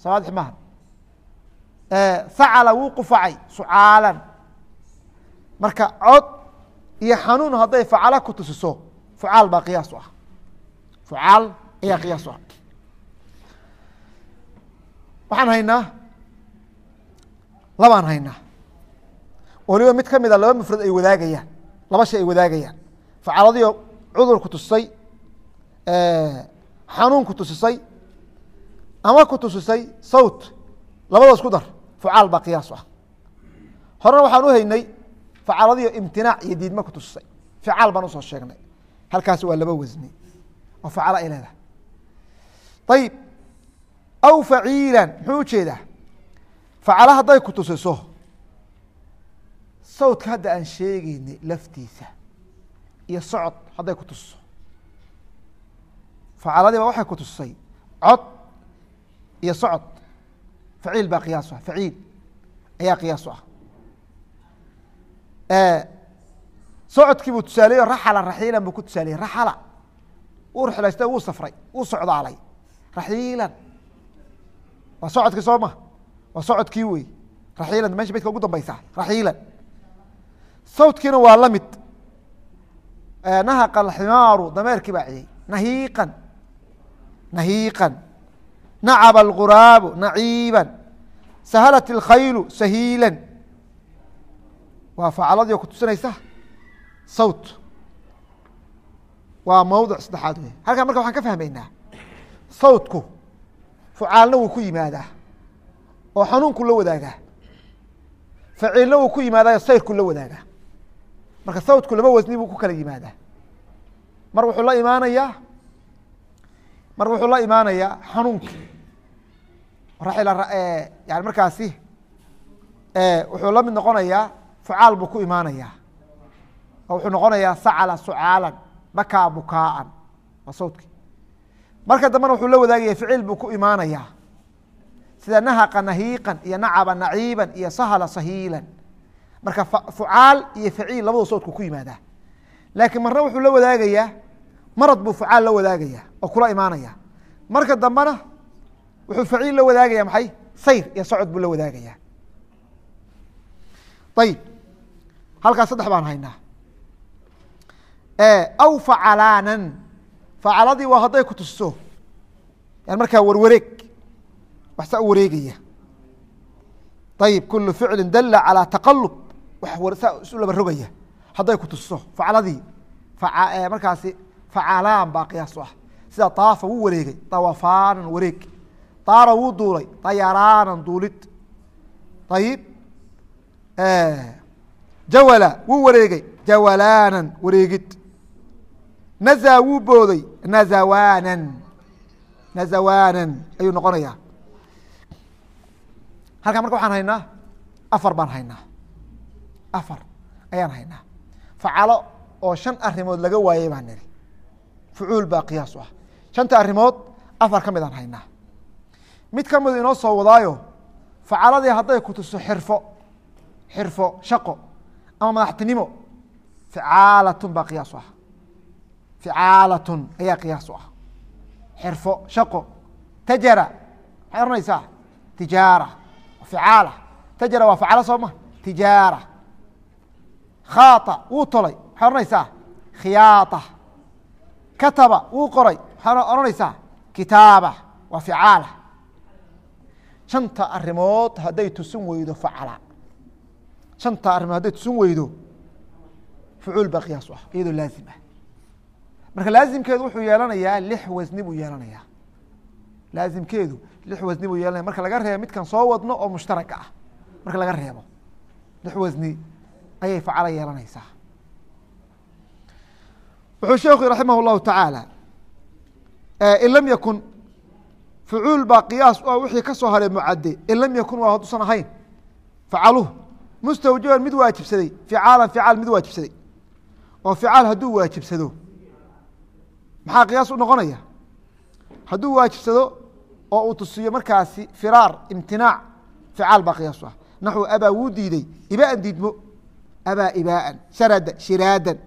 sawaadix maha sacala wuu qufacay sucaalan. Marka cod iyo xanuun hadday facala ku tusiso fucaal baa qiyaas u ah. Fucaal ayaa qiyaas u ah. Waxaan haynaa labaan haynaa. Waliba mid ka mida laba mufrad ay wadaagayaan laba shay ay wadaagayaan. Facaladiio cudur ku tusisay xanuun ku tusisay ama ku tusisay sawt labadoos ku dar fucaal baa qiyaas u ah. Horena waxaan u haynay facaladiio imtinaac iyo diidma ku tusisay ficaal baan u soo sheegnay halkaas waa laba wasni oo facalo ay leedahay ayib aw faciilan muxuu u jeedaa facalo hadday ku tusiso sawdka hadda aan sheegeynay laftiisa iyo socod hadday ku tusiso facaladiiba waxay ku tusisay cod iyo socod faciil baa qiyaas u ah faciil ayaa qiyaas u ah socodkii buu tusaaleeyo raxala raxiilan buu ku tusaaleyey raxala. Wuu rixlaystay wuu safray wuu socdaalay. Raxiilan. Waa socodkii soo ma? Waa socodkii wey. Raxiilan meesha bedka ugu dambeysa raxiilan. Sawtkiina waa la mid. Nahaqa alximaaru dameerkii baa ciyey. Nahiiqan. Nahiiqan. Nacaba alguraabu naciiban. Sahalat اlkhaylu sahiilan waa facaladii oo ku tusinaysa sawt. Waa mawdic saddexaad wey halkan marka waxaan ka fahmaynaa sawtku fucaalna wuu ku yimaadaa oo xanuunku la wadaagaa faciilna wuu ku yimaadayo sayrku la wadaagaa. Marka sawtku laba wasni buu ku kala yimaadaa. Mar wuxuu la imaanayaa mar wuxuu la imaanayaa xanuunkii yani markaasi wuxuu la mid noqonayaa fucaal buu ku imaanayaa. Oo wuxuu noqonayaa sacala sucaalan bakaa bukaaan. Waa sawtkii marka dambena wuxuu la wadaagaya ficil buu ku imaanayaa. Sida nahaqa nahiiqan iyo nacaba naciiban iyo sahala sahiilan. Marka fucaal iyo faciil labadu sawtku ku yimaadaa. Laakiin marna wuxuu la wadaagayaa marad buu fucaal la wadaagaya oo kula imaanaya marka dambena wuxuu faciil la wadaagaya maxay? Sayr iyo socod buu la wadaagaya ayib halkaas saddex baan haynaa. Aw facalaanan. Facaladii waa hadday ku tusiso. Yani markaa warwareeg. Wax saa u wareegaya. Ayib kulu ficli dala calى taqalub wax saa isu laba rogaya. Hadday ku tusiso. Facaladii markaasi facalaan baa qiyaas u ah. Sida daafa wuu wareegay. Dawafaanan wareeg. Daara wuu duulay. Dayaraanan duulid. Ayib jawala wuu wareegay. Jawalaanan wareegid. Naza wuu booday. Nazawaanan. Nazawaanan ayuu noqonayaa. Halkan marka waxaan haynaa afar baan haynaa. Afar ayaan haynaa. Facalo oo shan arimood laga waayey baan niri fucuul baa qiyaas u ah. Shanta arimood afar ka mid aan haynaa. Mid ka midu inoo soo wadaayo facaladii hadday ku tuso xirfo. Xirfo shaqo ama madaxtinimo ficaalatun baa qiyaas u ah ficaalatun ayaa qiyaas u ah xirfo shaqo tajara maxay ohanaysaa tijaara ficaala tajara waa facalo soo ma tijaara khaata wuu tolay maxay ohanaysaa khiyaata kataba wuu qoray maxaa odhanaysaa kitaaba waa ficaala shanta arimood hadday tusin weydo facala shanta arimood hadday tusin weydo fucuul baa qiyaas u ah iyadoo laazim ah marka laazimkeedu wuxuu yeelanayaa lix wasni buu yeelanayaa laazimkeedu lix wasni buu yeelanaya marka laga reebo midkan soo wadno oo mushtaraka ah marka laga reebo lix wasni ayay facalo yeelanaysaa wuxuu sheekhu raximah اllahu taعaalى in lam yakun fucuul baa qiyaas u ah wixii ka soo haray mucade in lam yakun waa hadduusan ahayn facaluhu mustawjiban mid waajibsaday ficaalan ficaal mid waajibsaday. oo ficaal hadduu waajibsado. Maxaa qiyaas u noqonaya? Hadduu waajibsado oo uu tusiyo markaasi firaar imtinaac ficaal baa qiyaas u ah. Naxwu abaa wuu diiday. Ibaan diidmo? Abaa ibaan. Sharada shiraadan.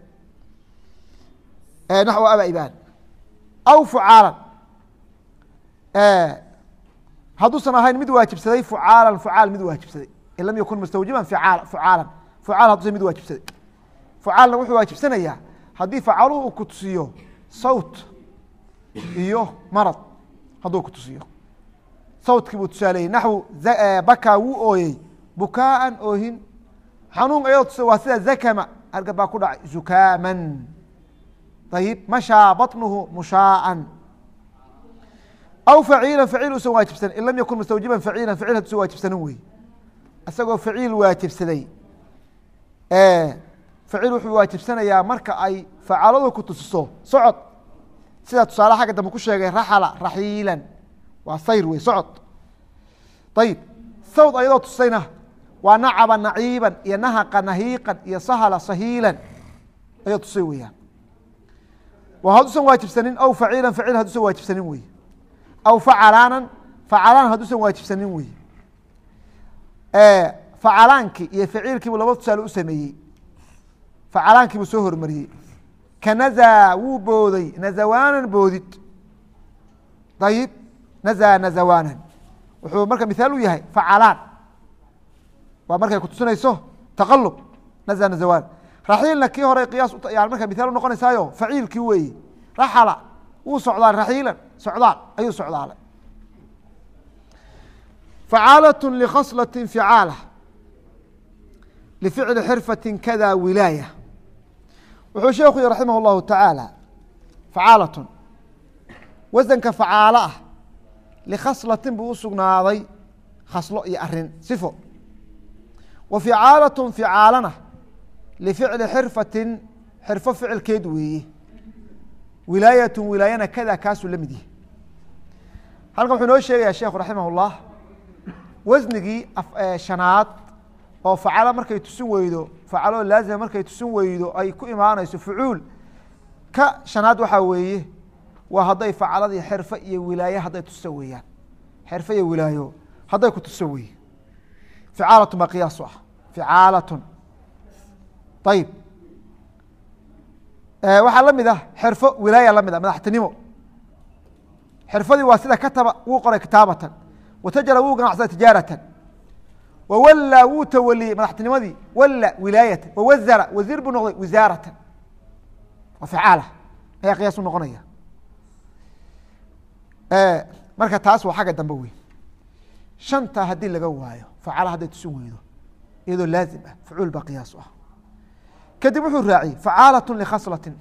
Naxwu abaa ibaan. Aw fucaalan. Hadduusan ahayn mid waajibsaday fucaalan fucaal mid waajibsaday in lam yakun mustawjiban ficaal fucaalan. Fucaal hadduusan mid waajibsaday. Fucaalna wuxuu waajibsanayaa haddii facaluhu uu ku tusiyo sawt iyo marad hadduu ku tusiyo. Sawtkii buu tusaaleeyey naxwu bakaa wuu ooyey. Bukaaan oohin xanuun ayadoo tusa waa sida zakama. Hargab baa ku dhacay zukaaman. Ayib mashaa baطnuhu mushaaan. Aw faciila faciil usan waajibsan. In lam yakun mustawjiban faciila facil haduusan waajibsanin wey isagoo faciil waajibsaday. Faciil wuxuu waajibsanayaa marka ay facaladu ku tusiso socod. Sida tusaale xagga dambe ku sheegay raxala raxiilan. Waa sayr wey socod. Ayib sawd ayadoo tusayna waa nacaba naciiban iyo nahaqa nahiiqan iyo sahala sahiilan. Ayadoo tusay weyaan waa hadduusan waajibsanin aw faciilan faciil hadduusan waajibsanin wey aw facalaanan facalaan hadduusan waajibsanin wey facalaankii iyo faciilkiibuu laba tusaale u sameeyey. Facalaankii buu soo hormariyey. Ka nazaa wuu booday. Nazawaanan boodid. Ayib nazaa nazawaanan. Wuxuu marka mithaal u yahay facalaan. Waa markay kutusinayso taqalub nazaa nazawaan. Raxiilna kii hore qiyaas yani marka mithaal unoqonaysaayo faciilkii weeye. Raxala. Wuu socdaal raxiilan. Socdaal. Ayuu socdaalay facaalaة likhaslaة ficaala lificli xirfati kada wilaaya wuxuu sheekhu yihi raximah اllahu tacaala facaalatun wasanka facaalo ah likhaslatin buu u sugnaaday khaslo iyo arin sifo wa ficaalatun ficaalana lificli xirfatin xirfo ficilkeed weeye wilaayatu wilaayana kada kaasuu la mid yahay halkan wuxuu inoo sheegayaa sheekhu raximah اllah wasnigii shanaad oo facalo markay tusin weydo facalo laazima markay tusin weydo ay ku imaanayso fucuul ka shanaad waxaa weeye waa hadday facaladii xirfo iyo wilaaye hadday tuso weeyaan. Xirfo iyo wilaayo hadday ku tuso weeye. Ficaalatun baa qiyaasu ah. Ficaalatun. Ayib waxaa la mid ah xirfo wilaaya la mid ah madaxtinimo. Xirfadii waa sida kataba wuu qoray kitaabatan watajara wuu ganacsaday tijaaratan wawallaa wuu tawaliyey madaxtinimadii walla wilaayatan wawazara wasiir buu noqday wisaaratan waa ficaala ayaa qiyaas u noqonaya marka taas waa xagga dambe wey shanta haddii laga waayo facala hadday tusin weydo iyadoo laazim ah fucuul baa qiyaas u ah kadib wuxuu raaciyey facaalatun likhaslatin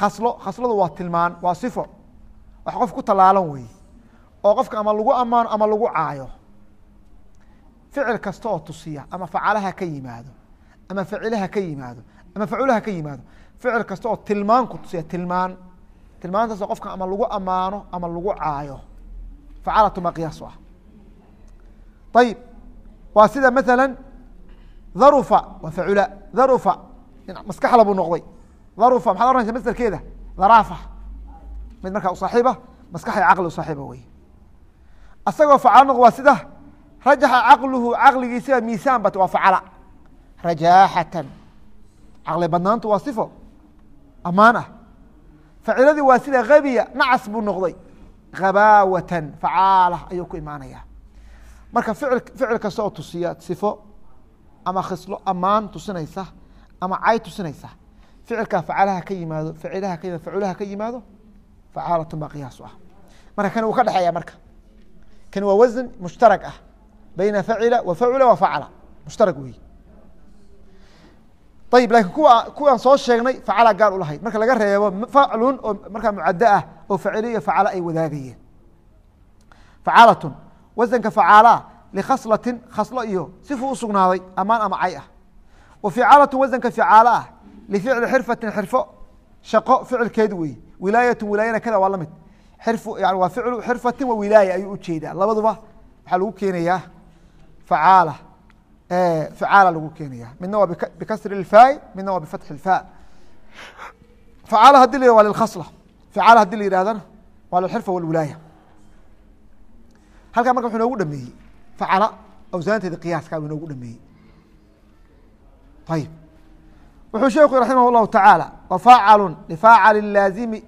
khaslo khasladu waa tilmaan waa sifo wax qof ku tallaalan weeye oo qofka ama lagu ammaano ama lagu caayo ficil kasta oo tusiya ama facalaha ka yimaado ama facilaha ka yimaado ama faculaha ka yimaado ficil kasta oo tilmaan ku tusiya tilmaan tilmaantaasoo qofka ama lagu ammaano ama lagu caayo facaalatu ma qiyaas u ah. Ayib waa sida maala dharufa waa facula dharufa maskaxla buu noqday dharufa maxaad oranaysa masderkeeda dharaafa mid markaa u saaxiiba maskax iyo caqli u saaxiiba wey asagoo facaal noq waa sida rajaxa caqluhu caqligiisiba miisaan waa facala rajaaxatan caqli badnaantu waa sifo. Ammaan ah. Faciladii waa sida habiya nacas buu noqday. Habaawatan facaala ayuu ku imaanaya marka ficil ficil kasta oo tusiya sifo ama khislo ammaan tusinaysa ama cay tusinaysa ficilkaa facalaha ka yimaado facilaha ka yimaado faculaha ka yimaado facaalatun baa qiyaas u ah. Marka kan wuu ka dhexeeya marka kan waa wasan mushtarag ah bayna facila wa facula wa wey ayib laakiin kuwa kuwaan soo sheegnay facala gaar ulahayd marka laga reebo faclun oo markaa mucaddo ah oo facili iyo facala ay wadaagayeen facaalatun wasanka facaalaa likhaslatin khaslo iyo sifu u sugnaaday amaan ama cay ah wa wasanka ficaalo ah lificli xirfatin xirfo shaqo ficilkeed wey wilaayatun wilaayana kada waa la mid xirfu yani waa ficlu xirfatin wa wilaaya ayuu ujeedaa labaduba waxaa lagu keenayaa facaala facaala lagu keenaya midna waa bikasri اlfaai midna waa bifatxi اlfa facaala hadii la yhah waa lilkhasla facaala hadii la yihahdana waa lilxirfa walwilaaya halkaa marka wuxuu inoogu dhameeyey facala awsaanteeda qiyaaska u inoogu dhameeyey ayib wuxuu sheeku raximah اllahu taعaalى wafaacalu lifaacali laazimi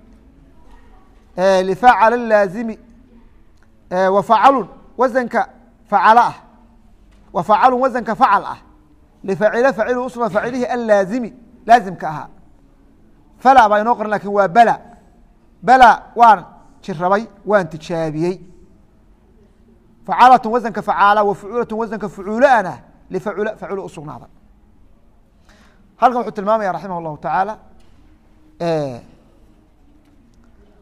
Eh, lfacala laazimi eh, wa facalun wasanka facala ah. Wa facalun wasanka facal ah. Lifacila facil usra facilihi allaazimi laazimka ahaa fala baa inoo qoran laakiin waa bala. Bala waan jirabay waan tijaabiyey. Facalatu wasanka facaala wafucuulatu wasanka fucuulaana lifacula facil usugnaaday halkan wuxuu tilmaamaya raximah llahu tacaala eh,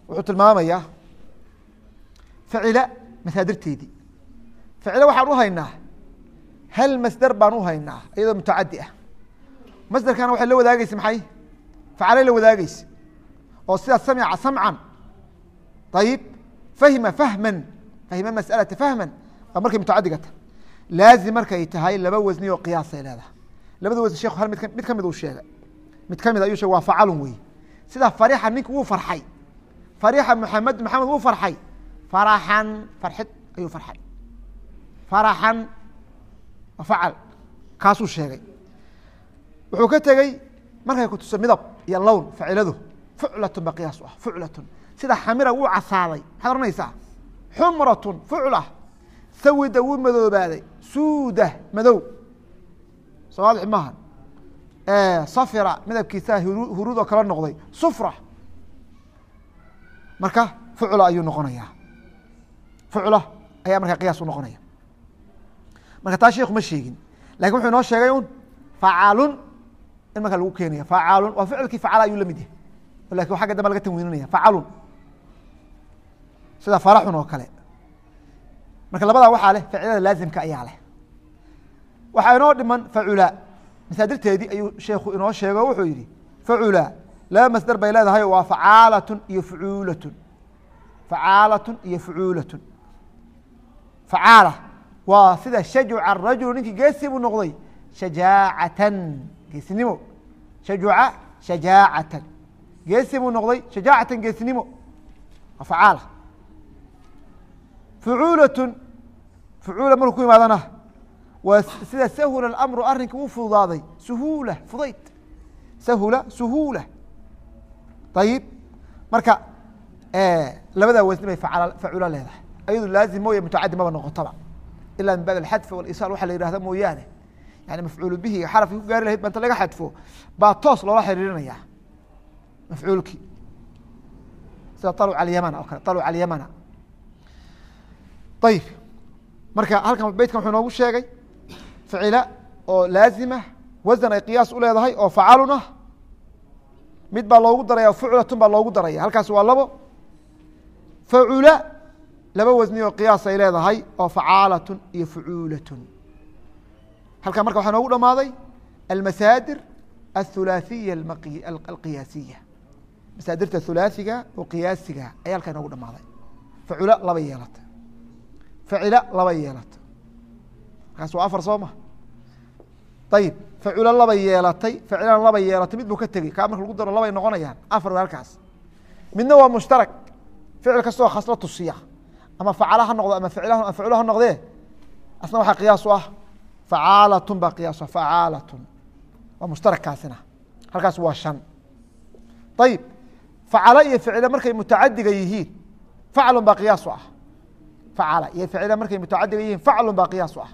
wuxuu tilmaamaya facila masaadirteedii. Facila waxaan u haynaa hal masder baan u haynaa iyadoo mutacadi ah. Masderkana waxay la wadaageysa maxay? Facalay la wadaageysa oo sidaa samica samcan. Ayib fahima fahman fahima masalata fahman waa markay mutacadiga tahay laazim markay tahay laba wasni oo qiyaasay leedahay. Labada wasni sheku hal mid mid ka mid uu sheegay. Mid ka mid ayuu sheeg waa facalun wey sidaa farixa ninka wuu farxay farixa maxamed maxamed wuu farxay faraxan farxid ayuu farxay faraxan facal kaasuu sheegay wuxuu ka tegey markay kutuso midab iyo lown faciladu fuclatun ba qiyaas u ah fuclatun sida xamira wuu casaaday maxaad oranaysaa xumratun fuclah sawida wuu madoobaaday suuda madow soomaalix maaha safira midabkiisaa hurudoo kala marka fucla ayuu noqonayaa. Fucla ayaa markaa qiyaas u noqonaya. Marka taa sheikhu ma sheegin laakiin wuxuu inoo sheegay un facaalun in marka lagu keenaya facaalun waa ficilkii facala ayuu la mid yahay. Lakin xagga dambe laga tanwiininaya facalun sida faraxun oo kale. Marka labadaa waxaa leh ficilada laazimka ayaa leh. Waxaa inoo dhiman facula masaadirteedii ayuu sheekhu inoo sheego wuxuu yihi facula laba masder bay leedahay waa facaalatun iyo fucuulatun. Facaalatun iyo fucuulatun. Facaala waa sida shajuca rajulu ninkii geesi buu noqday shajaacatan geesinimo. Shajuca shajaacatan. Geesi buu noqday shajaacatan geesinimo. Waa facaala. Fucuulatun fucuula markuu ku imaadana waa sida sahula amru arinka uu fududaaday suhuula fudayd. Sahula suhuula ayib marka labadaa wasni bay facula leedahay. Ayadu laazim mooye mutacadi maba noqotaba ila min bab axadf walisaal waxa la yihahda mooyaane. Yani mafcuulu bihi xarafkii ku gaari lahayd ba laga xadfo baa toos loola xiriirinaya mafcuulkii. Sida alc alyamana oo kale alc alyamana ayib marka halkan beytkan wuxuu noogu sheegay ficila oo laazima wasan ay qiyaas u leedahay oo facalun ah mid baa loogu daraya fuclatun baa loogu daraya. Halkaas waa labo facula laba wasni oo qiyaas ay leedahay oo facaalatun iyo fucuulatun halkan marka waxaa noogu dhamaaday almasaadir athulaathiya alqiyaasiya. Masaadirta thulaathiga oo qiyaasiga ayaa halkaa noogu dhamaaday facula laba yeelata. Facila laba yeelata. Markaas waa afar soo ma. Ayib facula laba yeelatay facilana laba yeelatay mid buu ka tegey. Kaa marka lagu daro labay noqonayaan afar waa halkaas. Midna waa mushtarak ficil kastoo khaslo tusiya. Ama facala noqdo ama ficilo ha noqdee asna waxaa qiyaas ah. Facaalatun baa qiyaas ah facaalatun. Waa mushtarakkaasina halkaas waa shan. Ayib facala iyo ficile markay mutacadiga yihiin faclun baa qiyaas ah. Facala iyo ficile markay mutacadiga yihiin faclun baa qiyaas ah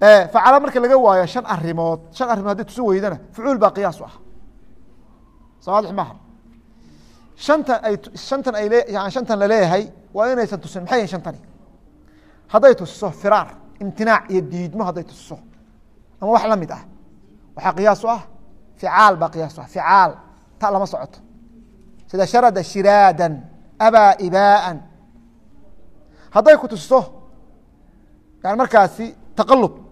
facala marka laga waayo shan arimood shan arimood hadday tusin weydana fucuul baa qiyaas u ah. Sawaadix maaha shantan ay shantan ay le shantan la leeyahay waa inaysan tusin. Maxay yihiin shantani? Hadday tusiso firaar imtinaac iyo diidmo hadday tusiso. Ama wax la mid ah. Waxaa qiyaas u ah ficaal baa qiyaas u ah. Ficaal ta lama socoto. Sida sharada shiraadan abaa ibaaan. Hadday ku tusiso yani markaasi taqalub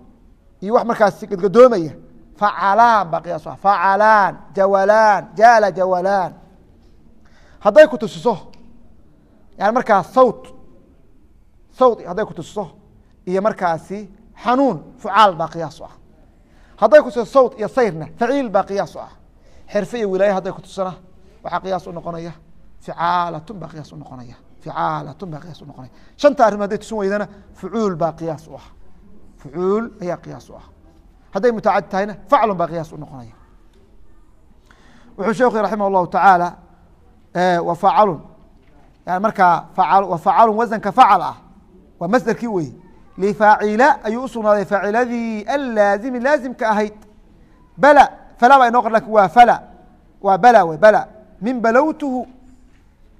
iyo wax markaasi gadgadoomaya. Facalaan baa qiyaas u ah. Facalaan jawalaan jaala jawalaan. Hadday ku tusiso yani markaa sawt sawt hadday ku tusiso iyo markaasi xanuun fucaal baa qiyaas u ah. Hadday kutusiso sawt iyo sayrna faciil baa qiyaas u ah. Xirfe iyo wilaaye hadday kutusana waxaa qiyaas u noqonaya. Ficaalatun baa qiyaas u noqonaya. Ficaalatun baa qiyaas u noqonaya. Shanta arrim hadday tusin weydana fucuul baa qiyaas u ah fucuul ayaa qiyaas u ah hadday mutacadi tahayna faclun baa qiyaas u noqonaya wuxuu sheekhu raximah اllahu tacaala wa facalun yani markaa wa facalun wasanka facal ah waa masderkii weye lifaacila ayuu usugnaaday faaciladii allaazimi laazimka ahayd bala fala baa inoo qor laakiin waa fala waa bala wey bala min balowtuhu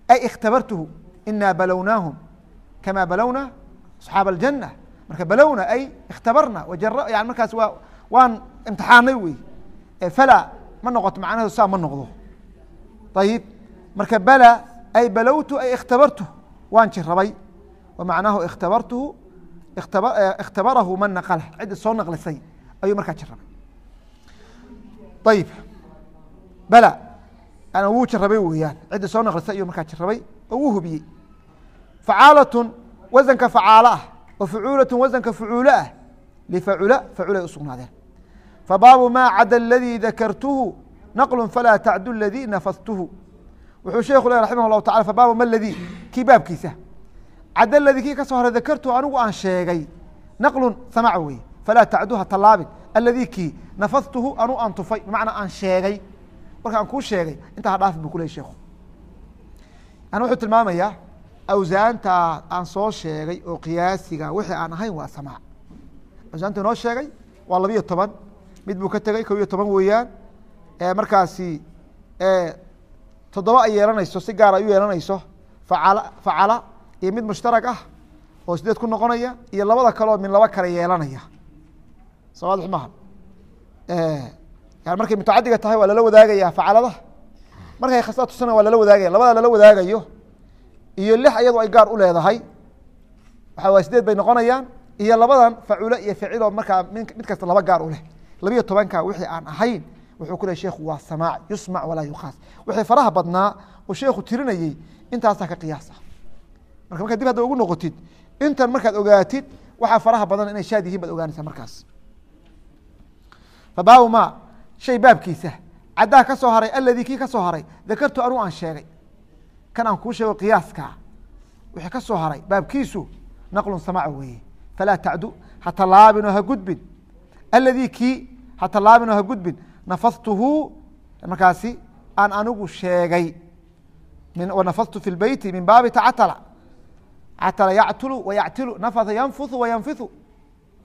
ay ikhtabartuhu inaa balownaahum kama balowna asxaaba aljanة marka balowna ay ikhtabarna wajara yani markaas waa waan imtixaanay wey. Fala ma noqoto macnaheedu saa ma noqdo. Ayib marka bala ay balowtu ay ikhtabartu waan jirabay wa ikhtabartuhu ikhtabarahu man naqala. Ciddi soo naqlisay ayuu markaa jirabay ayib bala. Yani wuu jirabay weeyaan. Ciddi soo naqlisay ayuu markaa jirabay oo wuu hubiyey. Facaalatun wasanka facaalo ah wa fucuulatun wasanka fucuulo ah lifacula facula usugnaadeen fabaabu ma cada اladii dakartuhu naqlu falaa tacdu ladii nafadtuhu wuxuu sheekhu le raximah اllahu taala fabaabu ma ladii kii baabkiisa cada ladii kii ka soo horay dakartuhu anigu aan sheegay naqlun samac weye falaa tacduha tallaabin aladii kii nafadtuhu anu aan tufay bimacnaa aan sheegay marka aan kuu sheegay intaa ha dhaafin bu ku ley sheekhu yani wuxuu tilmaamayaa awsaanta aan soo sheegay oo qiyaasiga wixii aan ahayn waa samaac awsaanta inoo sheegay waa labiyo toban. Mid buu ka tegey kob iyo toban weeyaan. Markaasi toddoba ay yeelanayso si gaar ay u yeelanayso. Facala facala iyo mid mushtarag ah oo sideed ku noqonaya iyo labada kaleoo min laba kale yeelanaya. Soo waadix maha yani markay mutacadiga tahay waa lala wadaagaya facalada. Markay khasla tusana waa lala wadaagaya labada lala wadaagayo iyo lix iyado ay gaar u leedahay. Waxa waa sideed bay noqonayaan. Iyo labadan facula iyo ficiloo markaa mid kasta laba gaar u leh. Labiyo tobanka wixii aan ahayn wuxuu ku leh sheekhu waa samaac yusmac walaa yukhaas wixii faraha badnaa oo sheekhu tirinayey intaasaa ka qiyaasa. Marka markaad dib hadda ugu noqotid intan markaad ogaatid waxaa faraha badan inay shaad yihiin baad ogaanaysaa markaas. Fabaabu ma shay baabkiisa caddaa ka soo haray aladii kii ka soo haray dakartu anuu aan sheegay kan aan kuu sheego qiyaaska. Wixii ka soo haray baabkiisu naqlun samac weeye. Falaa tacdu ha tallaabin oo ha gudbin. Aladii kii ha tallaabin oo ha gudbin. Nafadtuhu markaasi aan anigu sheegay. Nafadtu fi beyti min baabi tacatala. Catala yactulu wa yactilu. Nafada yanfuthu wa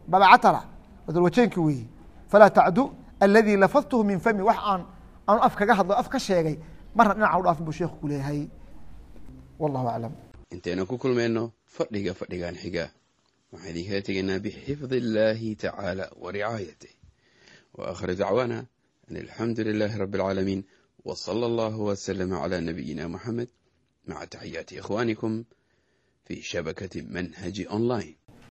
baaba catala wadalwajeenki weeye falaa tacdu aladii lafadtuhu min fami. Wax aan aanu af kaga hadlo af ka sheegay. Marna dhinaca u buu sheekhu ku wallahu aclam intaynu ku kulmayno fadhiga fadhigan xiga. Waxaan idinkala tegaynaa bixifdi illaahi tacaala wa ricaayatih wa akhir dacwaana an alxamdu lilaahi rabi alcaalamiin w sala allahu waslama cala nabiyina muxamed maca taxiyaati ikhwaanikum fi shabakati manhaji online